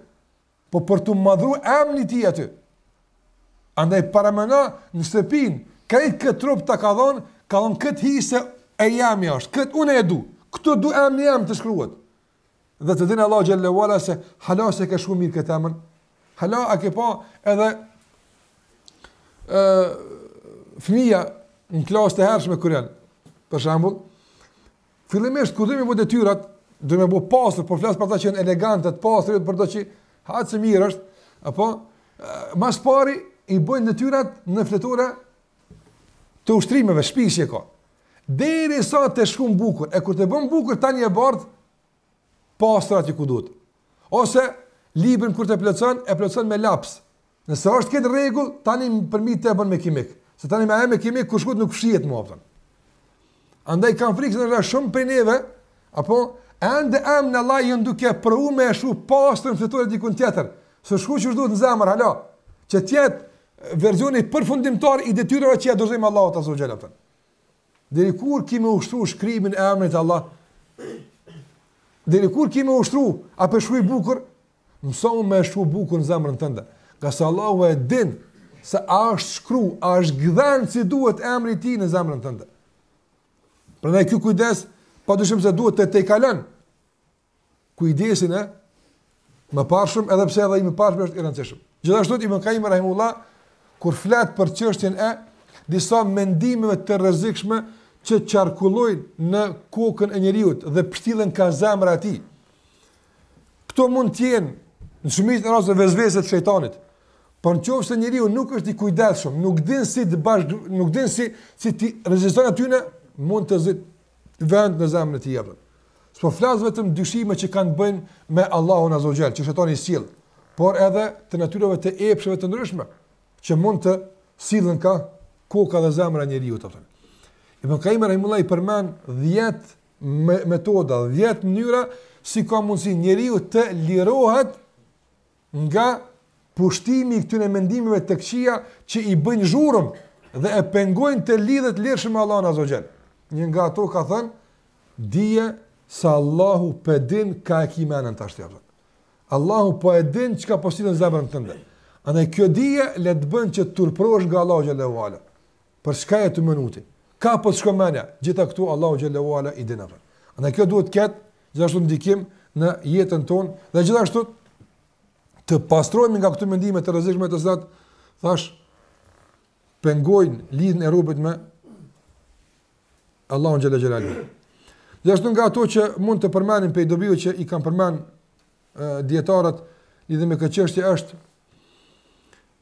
po për t'u madhru emni i tij aty. Andaj parameno në shtëpin, krejt këtë trup ta ka dhonë, ka dhonë këtë hise, e jemja është, këtë une e du, këtu du emni jem të shkruhet. Dhe të din Allahu xhelle ve ala se hala s'e ke shkru mirë këtë emër. Hala a ke pa edhe e, fëmija në klasë të hershme kur janë. Për shambull, fillimisht kur do me i bo detyrat, dhe me i bo pastër, po flas për ta që janë elegant, të pastër, për ta që hatë se mirë është, apo, ma së pari i bëjnë detyrat në fletore të ushtrimeve, shpisë e ka. Derisa t'e shkrun bukur, e kur t'e bën bukur tani e bardh, pastër aty ku duhet. Ose librin kur t'e plotson, e plotson me laps. Nëse është krejt në rregull, tani përmbi t'i bjen me kimik. Se tani me me kimik kështu nuk fshihet më aftën. Andaj kam frikë se janë shumë për neve, apo ende emrin Allah janë duke provu me e shkru pastër në fletore dikun tjetër. S'e shkru qysh duhet në zemër, hala, që t'jetë verzioni përfundimtar i detyrave që ia dorzojmë Allahut Azze ve xhel, aftën. Deri kur ki me ushtru shkrimin e emrit Allah? Deri kur ki me ushtru? A p'e shkrun bukur? Mësohu me e shkru bukur në zemrën tënde. Ngase Allahu e din se a është shkru, a është gdhen si duhet emri i tij në zemrën tënde. Prandaj ky kujdes, pa dyshim se duhet t'e tejkalon. kujdesin e mëparshëm, edhe pse edhe i mëparshmi është i rëndësishëm. Gjithashtu Ibn Kaim rahimullah kur flet për çështjen e disa mendimeve të rrezikshme që qarkullojnë në kokën e njeriu dhe pshtillen ka zemra e tij. Kto mund të jenë në shumicën e rasteve vesvese të shejtanit. Por nëse njeriu nuk është i kujdesshëm, nuk din si të ban, nuk din si si t'i reziston, atëherë mund të zë vend në zemrën e tij apo. S'po flas vetëm dyshime që kanë të bëjnë me Allahun Azza wa Jall, që shejtani i sjell, por edhe të natyrave të epsheve të ndryshme që mund të sillen ka koka dhe zemra e njeriut apo. Ibn Qayyim rahimullahu i përmend 10 metoda, 10 mënyra si ka mundsi njeriu të lirohet nga pushtimi i këtyre mendimeve të këqija që i bëjnë zhurmë dhe e pengojnë të lidhet lirshëm me Allahun Azze ve Xhel. Një nga ato ka thënë, dije se Allahu po din ka e ki menën tash ti, Allahu po e din çka po sillet n'zemrën tënde. Andaj kjo dije le të bën që të turprosh nga Allahu Xhallahu Ala. Për çka je tu menu ti? Ka po të shkon mena? Gjitha këto Allahu Xhallahu Ala i din atë. Andaj kjo duhet të ketë gjithashtu ndikim në jetën tonë dhe gjithashtu të pastrohemi nga këto mendime të rrezikshme të cilat thash pengojnë lidhjen e robit me Allahun xhele xhelaluhu. Gjithashtu nga ato që mund të përmendim pej dobive që i kanë përmend dietarët lidhur me këtë çështje është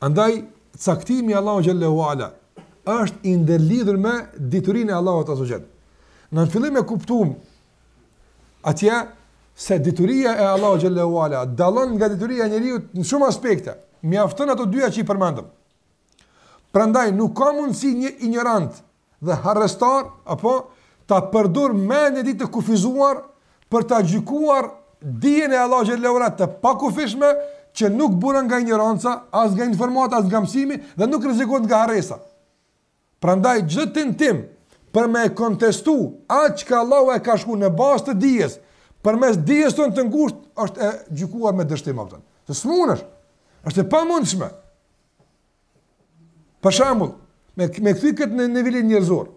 Andaj, caktimi i Allahut xhallahu ala është i ndërlidhur me diturinë e Allahut azze ve xhel. Në fillim e kuptuam atje se dituria e Allahut xhallahu ala dallon nga dituria e njeriut në shumë aspekte. Mjafton ato dyja që i përmendëm. Prandaj nuk ka mundësi një injorant dhe harrestar, apo ta përdor mendjen e tij të kufizuar për ta gjykuar dijen e Allahut xhallahu ala të pakufishme që nuk buron nga injoranca, as nga informata, as nga mësimi dhe nuk rrezikohet nga harresa. Prandaj çdo tentim për me e kontestu atë që Allahu e ka shkru në bazë të dijes, përmes dijes tonë të ngushtë është e gjykuar me dështim apo? Ti s'munesh. Është e pamundshme. Për shambull, me, me kthy këtë në nivelin njerëzor,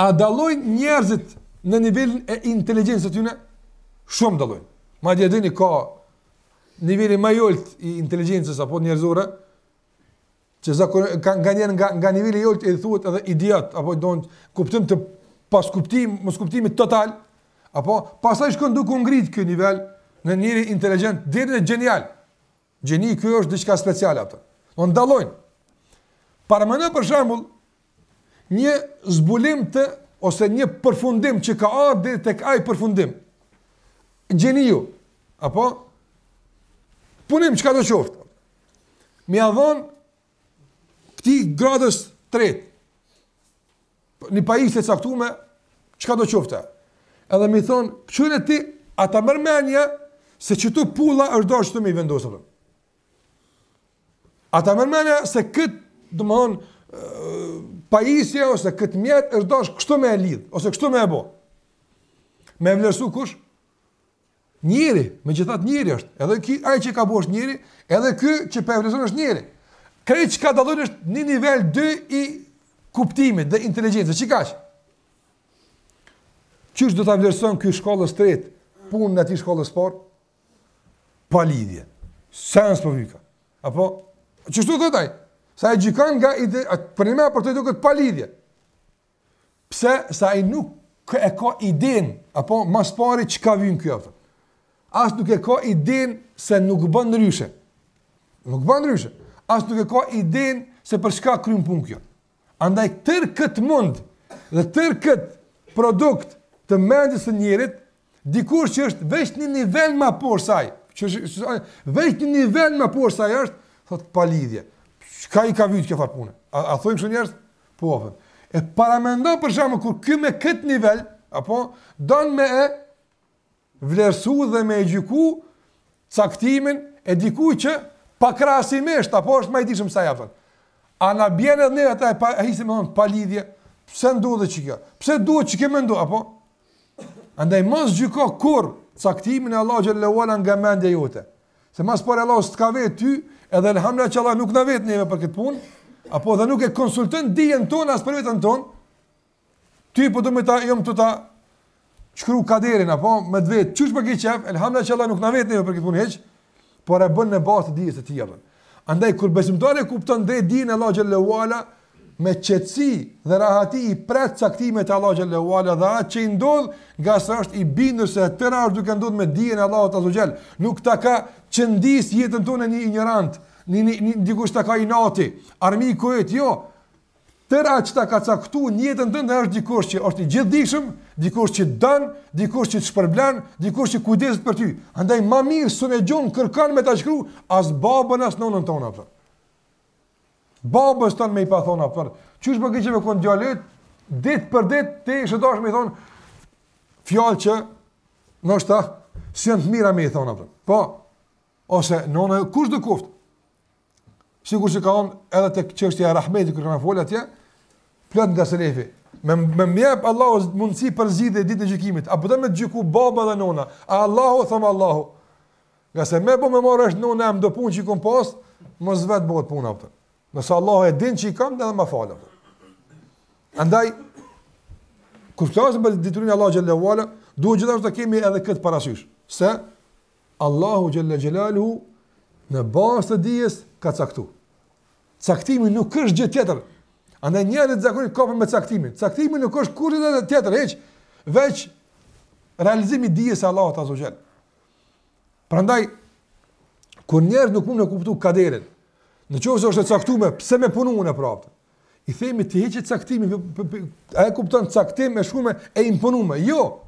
a dallojnë njerëzit në nivelin e inteligjencës të tyne? Shumë dallojnë. Madje e dini ka niveli ma i ulët i inteligjencës apo njerëzore, që zakon, ka, nganjëherë nga, nga niveli i ulët i thuhet edhe idiot, apo, n'kuptim të pas kuptim, moskuptimit total, apo pasaj shkon duke u ngrit ky nivel në njeri inteligjent, deri në gjenial, Gjeni ky është diçka speciale. Ata dallojnë. Paramenone për shembull një zbulim të ose një përfundim që ka ardhur deri tek ai përfundim. Gjeniu apo punim çka do qoftë. Me ia dhon këtij gradës tretë Një pajisje e caktume, çka do qoftë. Edhe me i thon, "Kqyre ti, a ta merr mendja se çtu pulla s'është dashur me e vendosë atë." A ta merr mendja se kët, domthon, pajisje ose kët mjet s'është dashur kështu me e lidh, ose kështu me e bo. Me e vlerësu kush? Njeri, megjithatë njeri është. Edhe ky ai që ka bo është njeri, edhe ky që po e vlerëson është njeri. Krejt çka dallon është në nivel 2 i kuptimit dhe inteligjencës. Çikash? Qysh do ta vlerëso ky shkollës tret punën e atij shkollës par? Pa lidhje. Sens po vika. Apo çu thot ai? Sa e gjykon nga ide, për me për të duket pa lidhje. Pse? Se ai nuk e ka idenë, apo mas pari çka vyn kjo, pëtën. As nuk e ka idenë se nuk bën ndryshe. Nuk bën ndryshe. As nuk e ka idenë se për çka kryn punë kjo. Andaj tërë këtë mund dhe tërë këtë produkt të mendjes së njerit Dikush që është veç një nivel më poshtë saj, që është veç një nivel më poshtë saj është, thot pa lidhje. Çka i ka vyt kjo farë punë? A, a thonë kështu njerëz? Po apo. E pra mendo për çka kur kur ky me kët nivel, apo don me e vlerësu dhe me e gjyku caktimin e dikujt që pakrahasimisht, apo është më i dijshëm se ai vetë. A na bjen edhe ne atë e pa hesap me thon pa lidhje. Pse ndodhi kjo? Pse duhet çka mendo apo? Andaj mos gjyko kurrë caktimin e Allahu xhelle ue ala nga mendja jote. Se mas pari Allahu s'të ka vet ty, edhe elhamdulilah që Allahu nuk na vet neve për këtë punë, apo dhe nuk e konsulton dijen tonë as për vetën tonë. Ty po do me ta jom të ta shkru kaderin apo me vetë çuç për këtë çaf, elhamdulilah që Allahu nuk na vet neve për këtë punë hiç. por e bën në bazë të dijes së tij apo. Andaj kur besimtari e kupton drejt dijen e Allahu xhelle ue ala me qetësi dhe rahati i pret caktimet e Allahu xhelle ue ala dhe atë që i ndodh, ngase është i bindur se e tëra është duke ndodhur me dijen e Allahut azze ue xhel. Nuk ta ka qëndis jetën tënde një injorant, një një, një dikush ta ka inati, armiku yt jo. Tëra që ta ka caktuar në jetën tënde është dikush që është i gjithëdijshëm, dikush që të don, dikush që të shpërblen, dikush që kujdeset për ty. Andaj më mirë s'un e gjon kërkon me ta shkru as babën as nënën tonde apo. Babës tond me i pa thon apo. Qysh po gjen me kon djalit ditë për ditë ti s'e dosh me i thon fjalë që ndoshta s'janë të mira me i thon apo. Po. Ose nëna kushdo koft? Sikur që ka thon edhe tek çështja e rahmetit kur kena fol atje, plot nga selefi. Me me m'jep Allahu mundsi përzgjedhje ditën e gjykimit. A po do me t'gjyku baba dhe nona? A Allahu thom Allahu. Ngase me m'i marrë vesh nona do punë që kom pas, mos vet bëhet puna atë. Nëse Allahu e din që i kam, edhe m'i fal atë. Andaj kur flasim për diturinë e Allahu xhelle ue ala, duhet gjithashtu të kemi edhe këtë parasysh. Se Allahu xhalla xhelaluhu në bazë të dijes ka caktu. Caktimi nuk është gjë tjetër. Andaj njerëzit zakonisht kapen me caktimin. Caktimi nuk është kurrë gjë tjetër, hiç, veç realizimi i dijes së Allahut azza xhel. Prandaj kur njerëz nuk mund me kuptu kaderin, në qoftë se është e caktume pse me punu unë e prapë. I themi ti hiq caktimin, a e kupton caktim e shkrume e imponume. Jo,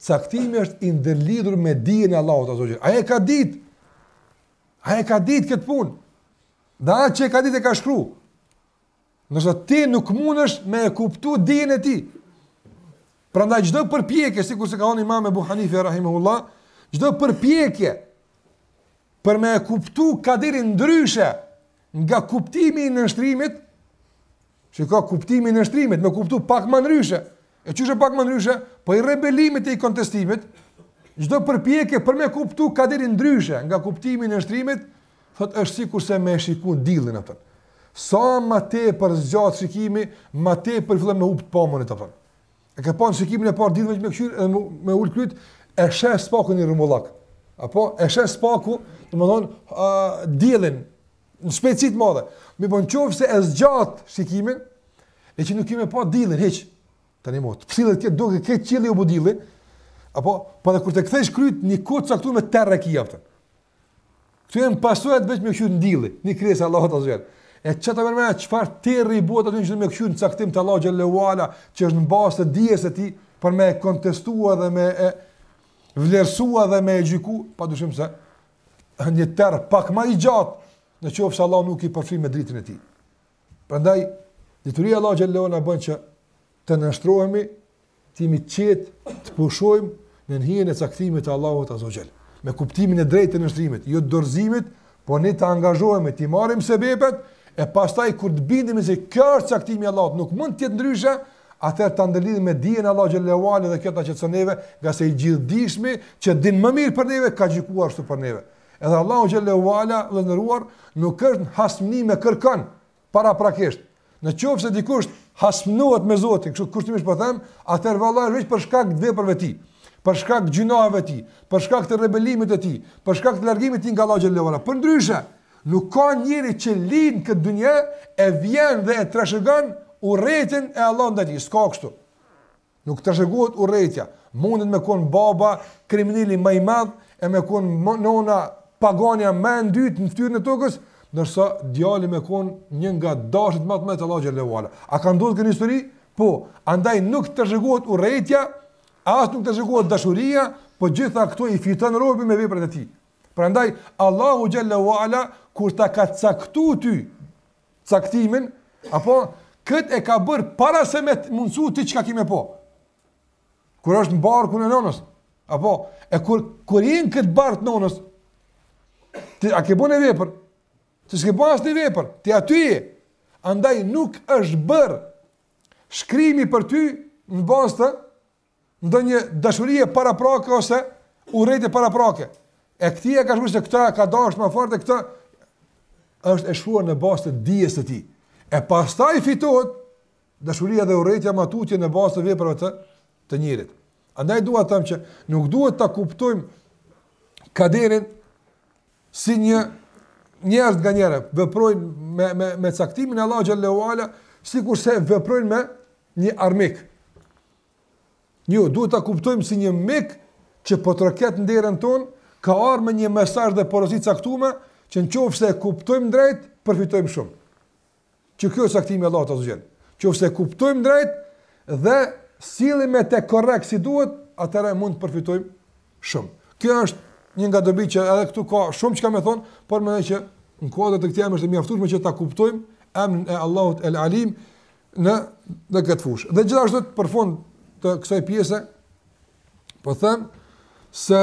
Caktimi është i ndërlidhur me dijen e Allahut azza xhel. Ai e ka ditë. Ai e ka ditë këtë punë. Dhe atë që e ka ditë e ka shkru. Nëse ti nuk mundesh me e kuptu dijen e tij. Prandaj çdo përpjekje, sikurse ka thonë imam Ebu Hanife, Rahimahullah, çdo përpjekje për me e kuptu kaderin ndryshe nga kuptimi i nënshtrimit, Që ka kuptimin e nënshtrimit, me kuptu pak më ndryshe. E ç'është pak më ndryshe, po i rebelimit e i kontestimit, çdo përpjekje për me kuptu kaderin ndryshe nga kuptimi i nënshtrimit, thotë është sikurse me shiku dillin atë. Sa më tepër zgjat shikimi, më tepër fillon me hup të pamen atë. E ke pa në shikimin e parë dillin me kqyr edhe me ul kryt, e sheh së paku i rrumullak. Apo e sheh së paku, domethënë, dillin Në shpejtësi të madhe. Mirëpo në qoftë se e zgjat shikimin, edhe nuk ki me pa dillin hiç. Tani mo, të cilët këtë duke këtë qili u budili, apo, po dhe kur të kthesh kryt, një kohë të caktume terr e ki jashtë. Këtu janë pasojat veç me kqyr në dill, një krijesë e Allahut azza xhel. E ç'të merr mendja, çfarë terri i bohet atij që me kqyr në caktim të Allahu xhelle ve ala, që është në bazë të dijes së tij, për me kontestu edhe me e vlerësu edhe me e gjyku, pa dyshim se një terr pak ma i gjatë, në qoftë se Allahu nuk i përfshin me dritën e tij. Prandaj dituria e Allahut xhallahu na bën që të nënshtrohemi, të jemi të qetë, të pushojmë në hijen e caktimit të Allahut azza xhel. Me kuptimin e drejtë të nënshtrimit, jo të dorëzimit, por ne të angazhohemi, t'i marrim sebepet e pastaj kur të bindemi se ky është caktimi i Allahut, nuk mund të jetë ndryshe, atëherë ta ndërlidhim me dijen e Allahu xhallahu ala dhe kjo të na qetëson neve, ngase i gjithëdijshmi që din më mirë për neve ka gjykuar ashtu për neve. Edhe Allahu xhallahu ala të nderuar nuk është në hasmëni me kërkan paraprakisht. Në qoftë se dikush hasmënohet me Zotin, kështu kushtimisht po them, atëherë vallahi vetëm për shkak të veprave të tij, për shkak të gjunave të tij, për shkak të rebelimit të tij, për shkak të largimit të tij nga Allahu xhallahu ala. Përndryshe, Nuk ka njeri që lind n'këtë dunja e vjen dhe e trashëgon urrejtjen e Allahut ndaj tij, s'ka kështu. Nuk trashëgohet urrejtja, mundet me kon baba krimineli më i madh e me kon nona paganja më e ndytë në fytyrën e tokës, ndërsa djali me kon një nga të dashtit më të mëdha të Allahut xhelle ue ala. A ka ndodhur kjo në histori? Po, andaj nuk trashëgohet urrejtja, as nuk trashëgohet dashuria, po të gjitha këto i fiton robi me veprat e tij. Prandaj Allahu xhelle ue ala kur ta ka caktuar ty caktimin, apo kët e ka bër para se me mund me ditë ti çka ki me bo. Kur është në barkun e nonës, apo e kur kur je në kët bark të nonës, ti a ke bën vepër? Ti s'ke bën asnjë vepër, ti aty je. Andaj nuk është bër shkrimi për ty në bazë të Ndonjë dashurie paraprake ose urrejtjeje paraprake. E këtij ia ka shkruar se këtë e ka dashur më fort e kjo është e shkruar në bazë të dijes së tij. E pastaj fitohet dashuria dhe urrejtja më tutje në bazë të veprave të të njeriut. Andaj dua të them që nuk duhet ta kuptojmë kaderin si që njerëzit nganjëherë veprojnë me me me caktimin e Allahut xhelle ue ala sikurse veprojnë me një armik. Jo, duhet ta kuptojmë si një mik që po troket në derën tonë, ka ardhur me një mesazh dhe porosi të caktuar që nëse e kuptojmë drejt, përfitojmë shumë. Që kjo është caktimi i Allahut azze ue xhel. Nëse e kuptojmë drejt dhe sillemi me të korrekt si duhet, atëherë mund të përfitojmë shumë. Kjo është një nga dobitë që edhe këtu ka shumë çka më thon, por mendoj që në kuadër të këtij emri është e mjaftueshme që ta kuptojmë emrin e Allahut El Alim, në në këtë fushë. Dhe gjithashtu për fund të kësaj pjese po them se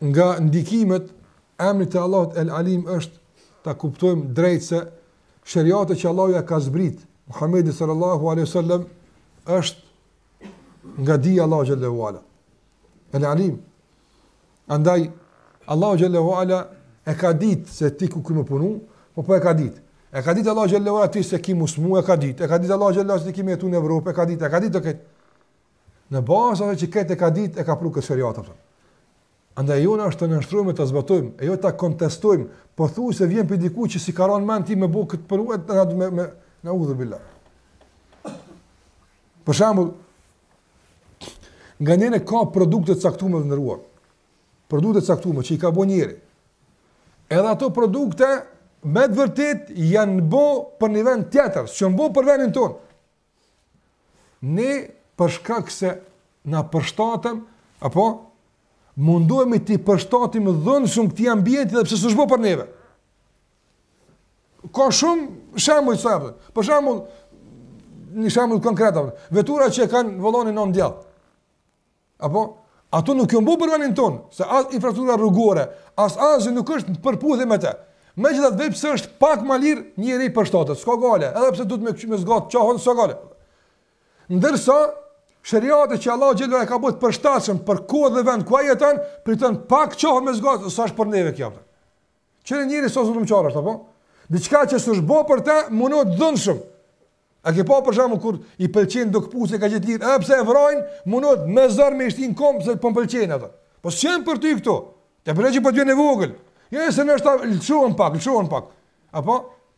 nga ndikimet e emrit të Allahut El Alim është ta kuptojmë drejt se sheriati që Allahu ia ka zbrit Muhammedit sallallahu alaihi sallam është nga dija e Allahut xhelle ue ala. El Alim. Andaj, Allahu xhelle ue ala e ka ditë se ti ku ki me punu, po po e ka ditë. E ka ditë Allahu xhelle ue ala ti se ki m'u smu, e ka ditë. E ka ditë Allahu xhelle ue ala se ti ki me jetu në Evropë, e ka ditë, e ka ditë edhe këtë. Në bazë t'asaj që këtë e ka ditë, e ka pru këtë sheriat. Për. Andaj, jona është të nënshtrohemi, ta zbatojmë, e jo ta kontestojmë, po thu se vjen prej dikujt që s'i ka ra n'men ti me bo këtë punë, e të nga du me, me, neudhubilah. Për shambull, Nganjëherë ka produkte të caktume vëlla i nderuar. Produkte të caktume që i ka bo njeri. Edhe ato produkte me të vërtet janë bo për një vend tjetër, s'janë bo për vendin tonë. Ne për shkak se na përshtatemi, apo mundohemi t'i përshtatemi dhunshëm këtij ambienti edhe pse s'osht bo për neve. Ka shumë shembuj të saj. Për shembull, një shembull konkret apo vetura që e kanë volanin në t'djathtë. Apo ato nuk janë bërë për vendin tonë, se as infrastruktura rrugore, as asgjë nuk është në përputhje me të. Megjithatë, veç pse është pak më lirë njeri përshtatet, s'ka gajle, edhe pse duhet me u, me zgat qafën s'ka gajle. Ndërsa Sheriatin që Allahu xhele ue ala e ka bo të përshtatshëm, për kohë dhe vend, ku ai jeton, për pak qafën me zgatë, s'është për neve kjo. Qe njeri sa zullumqar është, apo? Diçka që s'osht bo për te, munohet dhunshëm. A ke pa për shembull, kur i pëlqen do këpucë, ka gjetë lirë, edhe pse e vrajnë, munohet me zor me i shti në komë, se po më pëlqejnë ato. Po s'jenë për ty këto, të pëlqejnë që po të vijnë vogël, jo e s'o sen, lëshohen pak, lëshohen pak. Apo?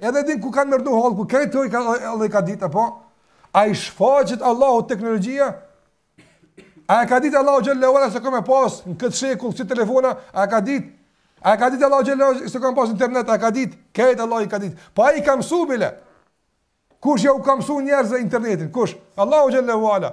Edhe deri ku kanë mbërri halku, krejt i ka, edhe i ka ditë, apo? A i shfaqet Allahut teknologjia? A e ka ditë Allahu xhele ue ala se kemi me pas në këtë shekull si telefona? A e ka ditë? A e ka ditë Allahu xhele ue ala se kemi me pas internet? A e ka ditë? Krejt Allahu i ka ditë. Po Ai i ka mësu bile. Kush jau ka mësu njerëzve internetin? Kush? Allahu xhele ue ala.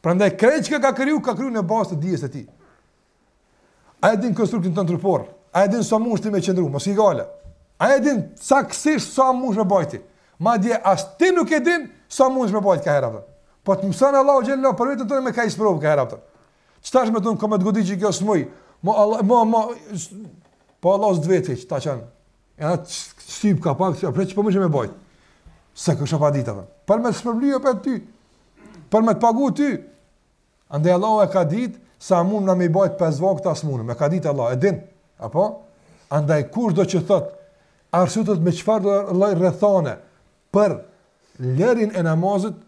Prandaj krejt që ka kriju, ka kriju në bazë të dijes së tij. Ai e din konstruktin tënd trupor? Ai e din sa mundesh me qëndru. Mos ki gajle. Ai e din saktësisht sa mundesh me bajt? Madje as ti nuk e din sa mundesh me bajt kaherë Po të mëson Allahu xhallahu për veten tonë me ka ni sprovë ka herë atë. Çfarë me thon ka me të godit kjo smurje? Mo Allah, mo mo po Allah s'të vetë që ta çan. E atë shtyp ka pak, a pe sheh që po munesh me bajt? S'e kisha pa ditë, për. për me të shpërbly për ty, për me të pagu ty. Andaj Allah e ka dit, sa mundem me i bajt 5 vakët, a s'mundem, e ka dit Allah, e din, apo? Andaj kushdo që thot, arsyetohet me çfarëdo lloj rrethane, për lënien e namazit,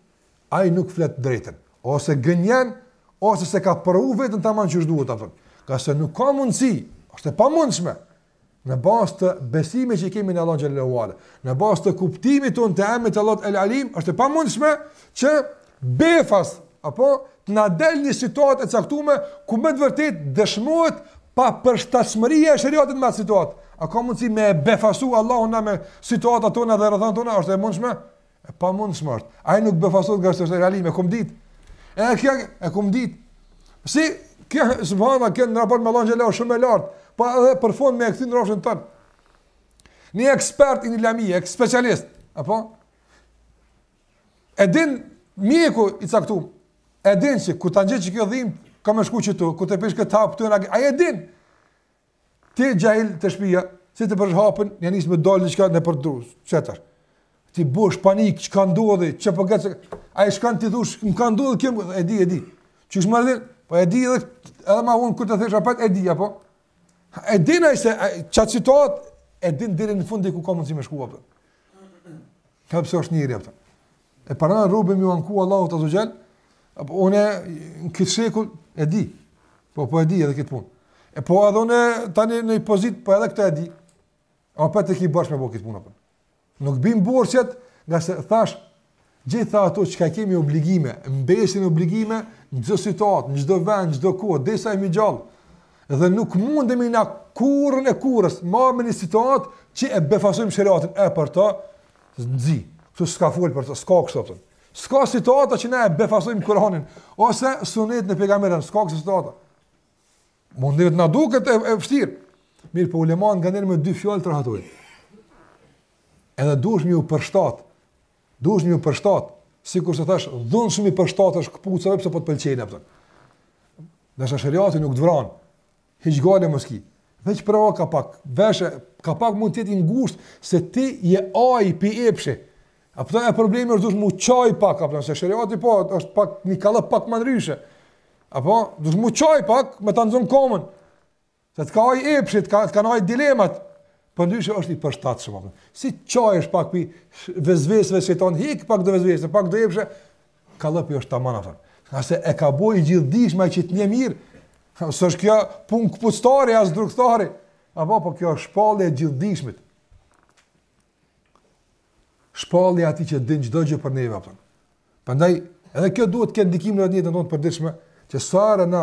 ai nuk flet drejt, ose gënjen, ose se ka provu veten taman qysh duhet, ka se nuk ka mundësi, është e pamundshme, në bazë të besimit që kemi në Allah xhallahu ala, në bazë të kuptimit tonë të emrit të Allahut El Alim, është e pamundshme që befas apo të na del një situatë e caktuar ku me të vërtet dëshmohet papërshtatshmëria e sheriatit me atë situatë. A ka mundësi me befasu Allahun na me situata tona dhe rrethana tona është e mundshme? E pamundshme është. Ai nuk befasohet nga është realim, e kom dit. E kjo e kom dit. Si kjo subhana kjo në raport me Allahun xhele shumë e lart, po edhe për fund me kthy në rrafshin tonë. Një ekspert i një lamie, e specialist, apo? E din mjeku i caktuar. E din se kur ta ngjë që kjo dhim, ka me shku qetu, kur ta pish këtë hap këtu, ai e din. Ti xhahil te shpija, si ta pish hapin, ja nis me dal diçka nëpër drus, çetër. Ti bohesh panik, çka ndodhi, çka po gjet. Ai shkon ti thush, më ka ndodhur kjo, e di, e di. Çu më thën, po e di edhe edhe më vonë kur të thësh apo e di apo. E din ai se çat situatë e din deri në fund ku ka mundësi me shku. Ka pse është njeri apo. E paramendo robi m'ju anku Allahut azze ve xhel. Apo unë në këtë shekull e di. Po po e di edhe këtë punë. E po edhe unë tani në pozitë po edhe këtë e di. Apet e ki borxh me bo këtë punë apo? Nuk bin borxhet, ngase thash gjitha ato çka kemi obligime, mbesin obligime në çdo situatë, në çdo vend, në çdo kohë, derisa jemi gjallë. Dhe nuk mundemi na kurrën e kurrës, me ardhë me një situatë që e befasojmë sheriatin e për të, nxi. Ktu s'ka fol për të, s'ka kështu thon. S'ka situata që na e befasojmë Kur'anin ose sunetin e pejgamberit, s'ka kështu situata. Mund të na duket e, e vështirë. Mirë, po ulematë nganjëherë me dy fjalë të rahatojnë. Edhe duhesh me iu përshtat, duhesh me iu përshtat, sikurse thash, dhunshëm i përshtatesh këpucave pse po të pëlqejnë, a kupton. Ndërsa sheriati nuk të vran, Hiq gajle mos ki. Veç provo ka pak, veshe ka pak mund të jetë i ngushtë se ti je aj pi epshit. A po e problemi është duhesh m'u çaj pak apo se sheriati po është pak një kallëp pak më ndryshe. Apo duhesh m'u çaj pak me ta nxonë komën. Se të ka aj epshi, të kanë aj dilemat. Po ndryshe është i përshtatshëm apo. Si çajesh pak pi vesveseve si të hikin pak do vesvese, pak do epshe. Kallëpi është taman atë. Ngase e ka bo i gjithdijshmi që të njeh mirë, s'është kjo punë këpuctari, as zdrukthëtari, apo po kjo është shpallje e gjithdijshmit. Shpallje e atij që din çdo gjë për neve, a kupton. Prandaj, edhe kjo duhet të ketë ndikim në jetën tonë të përditshme, që sa herë na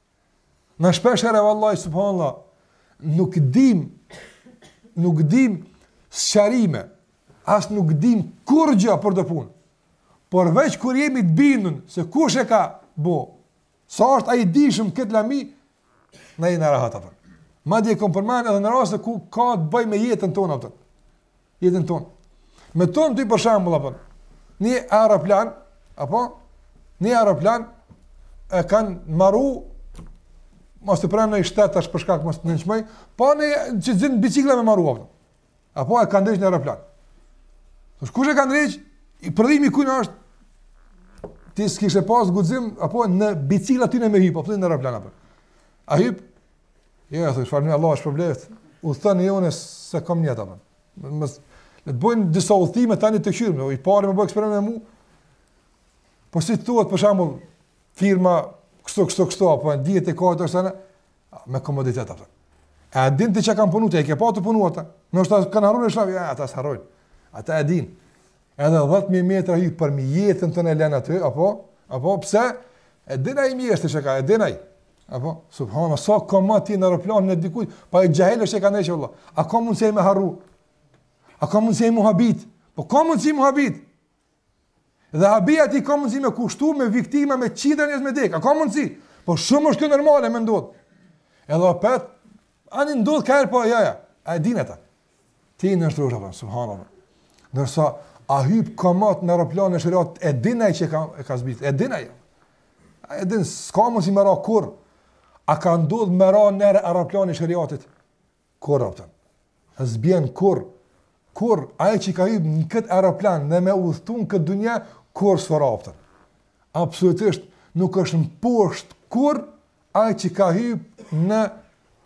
Na shpeshherë vallahi subhanallah nuk dim nuk dim sqarime, as nuk dim kurgjë për atë punë. Por veç kur jemi të bindun se kush e ka bo, sa është ai i dishëm n'këtë lami, na jena rahat, a kupton. Madje e kom përmend edhe në raste ku ka të bëjë me jetën tonë, a kupton. jetën tonë. Me ta thon ty për shembull, apo, një aeroplan, apo, një aeroplan e kanë maru, mos të prrallë në një shtet, tash për shkak mos ta nënçmoj, po në qi s'dinë bicikla me maru, apo, apo e kanë ndreq një aeroplan. Kush e kush e ka ndreq, prodhimi i kujna është, ti s'kishe pas guxim, apo në bicikla ti me hypë, po thom në aeroplan, apo. A hypë, Jo, ja, thush, vallahi Allah është problem, u thënë jo unë se kom njet, apo. Ma, le të bëjnë disa udhëtime tani të kqyrim, i pari me bëjë eksperiment me mu, po si të thuhet, për shembull, firma, kështu, kështu, kështu, apo dihet e kahit është edhe, me komoditet, apo. A din ti çka kanë punu ti, a ke pa tu punu ata, nëse ata kanë harru një shraf, e, ata s'harrojnë, ata e din, Edhe 10000 metra hyp përmi jetën tonë e lën aty apo apo pse e din ai mjeshtri çka e din ai apo subhanallah, sa komat ti në aeroplan të dikujt pa ai xahel është e kanë thënë valla a ka mundsi ai me harru a ka mundsi ai me u habit po ka mundsi me u habit dhe habia e tij ka mundsi me kushtu me viktima me qinda njerëz me dek a ka mundsi po shumë është kjo normale me ndodh edhe opet ani ndodh ka herë po ja ja a din ata Ti i nështruar apo subhanallahu. Ndërsa a hyp komat në aeroplan e sheriatit e din ai çka e ka zbrit, e din ai. Ai e din s'ka mundsi me ra kurr. A ka ndodh me ra në aeroplan e sheriatit? Kurr rropatën. S'bjen kurr. Kurr ai që ka hyp në kët aeroplan dhe me udhëtu n'kët dunja kurr s'u rropatën Absolutisht nuk është mposht kurr Ai që ka hyp në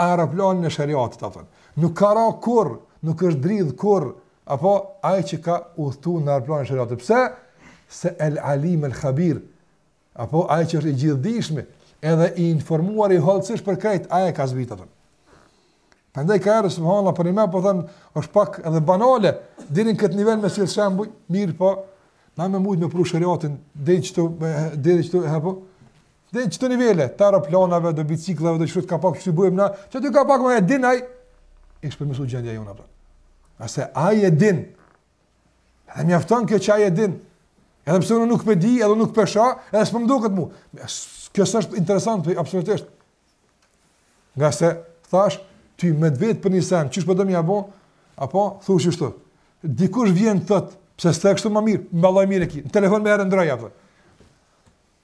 aeroplanin e sheriatit, apo nuk ka ra kurr, nuk është dridh kurr, apo ai që ka udhëtuar në aeroplanin e sheriatit. Pse? Se el alim el khabir. Apo ai që është i gjithdijshëm, edhe i informuar i hollësish për krejt, ai e ka zbrit atë. Prandaj ka ardhur subhanallahu për me po thom është pak edhe banale deri në këtë nivel me sjell shembuj, mirëpo na me mujt me pru sheriatin deri qitu deri qitu apo Te do nivele, të aeroplanave, të biciklave, të çka ka pak që bëjmë na, që ti ka pak më e din ai. Ish përmirësu gjendja jona pra. A se ai e din. Edhe mjafton kjo që ai e din. Edhe pse unë nuk e di, edhe nuk po e shoh, edhe s'po më duket mua. Kjo s'është interesante absolutisht. Ngase tash ty me t'vet për një sen, qysh po do me ja bë? Apo thosh kështu. Dikush vjen thot, pse s'e kështu më mirë, vallaj mirë e ki. Në telefon menjëherë ndroj apo.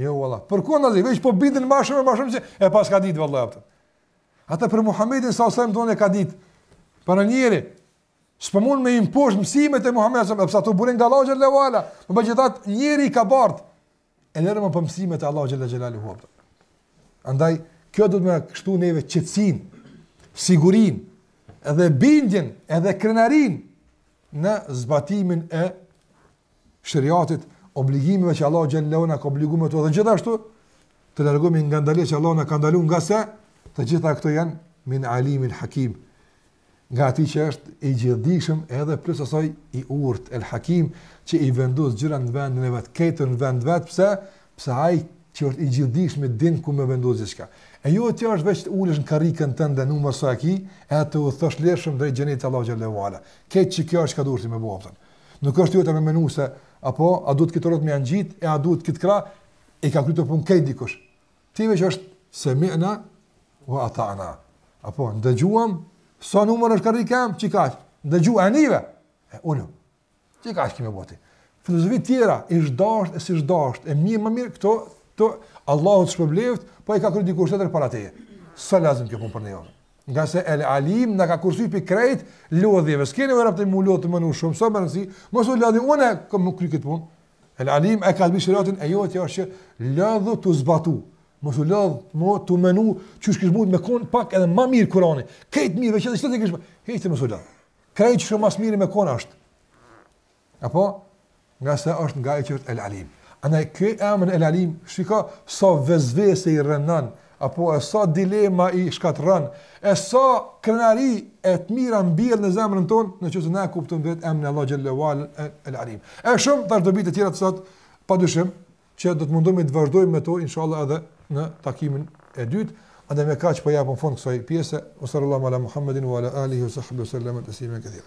Jo valla, përkundrazi, veç po bindem ma shumë e ma shumë që e pas ka ditë valla atë. Ata për Muhamedit sa sa më thonë ka ditë. Për njëri s'po mund me imposhtë mësimet e Muhamedit, sepse ato burojnë nga Allahu xhelle ue ala. Më bëj thot njëri ka bart. E lëre më për mësimet e Allahu xhelle xhelaluhu. Andaj kjo do të na e shtojë neve qetësinë, sigurinë, edhe bindjen, edhe krenarinë në zbatimin e sheriatit, obligimeve që Allahu xhelle ue ala na ka obliguar me to dhe gjithashtu të largohemi nga ndalesat që Allahu na ka ndaluar ngase të gjitha këto janë min alimin hakim nga ai që është i gjithëdijshëm edhe plus asaj i urtë, el hakim, që i vendos gjërat në vendin e vet, krejt në vendin e vet, pse? Pse ai që është i gjithëdijshëm e din ku me vendos gjithçka. E jotja është veç të ulesh në karrigen tënde numër së aki, e t'udhëtosh lirëshëm drejt xhenetit Allahut xhelle ue ala. Kejtë që kjo është ka durëti me bua, pëtën. Nuk është jotja me menu se, apo, a duhet këtë rrët me janë gjitë, e a duhet këtë kra, e ka kry atë punë krejt dikush. Ti veç është semi'na, wa ata'na. Apo, ndëgjuam, sa numër është karrigen, që ka është, ndëgju, e nive, e ulu, që ka është kime boti. Filozofi tjera, ish dasht, e s'ish dasht, e mirë, më mirë, këto, të, Allahu të shpërbleftë, po e ka kry dikush tjetër para teje. S'o lazëm kjo punë për ne jodhë. Ngase El Alim na ka kursy prej krejt lodhjeve. S'ke nevojë rreth të mu lodhë më në shumë, sa më rëndësi, mos u lodhi unë e kam kry këtë punë. El Alim e ka dhënë sheriatin e jotja është që lodhu të zbatu. Mos u lodh më tu menu qysh kish mund me kon pak edhe më mirë Kurani. Këtë mirë veç edhe çfarë kish. Hiç ti mos u lodh. Krejt shumë më mirë me kon është. Apo ngase është nga ai që është El Alim. Andaj ky emër El Alim, shiko sa so vezvese i rënon, apo e sa so dilema i shkatërron, e sa so krenari e të mira mbjell në zemrën tënde, në qoftë se e kupton vetëm emrin e Allahut xhelle ue ala El Alim. Edhe shumë tash dobi të tjera të sot, padyshim që do të mundohemi të vazhdojmë me to inshallah edhe në takimin e dytë. Andaj me kaq po i japim fund kësaj pjese. Sallallahu ala Muhammedin wa ala alihi wa sahbihi wa sallam taslima katira.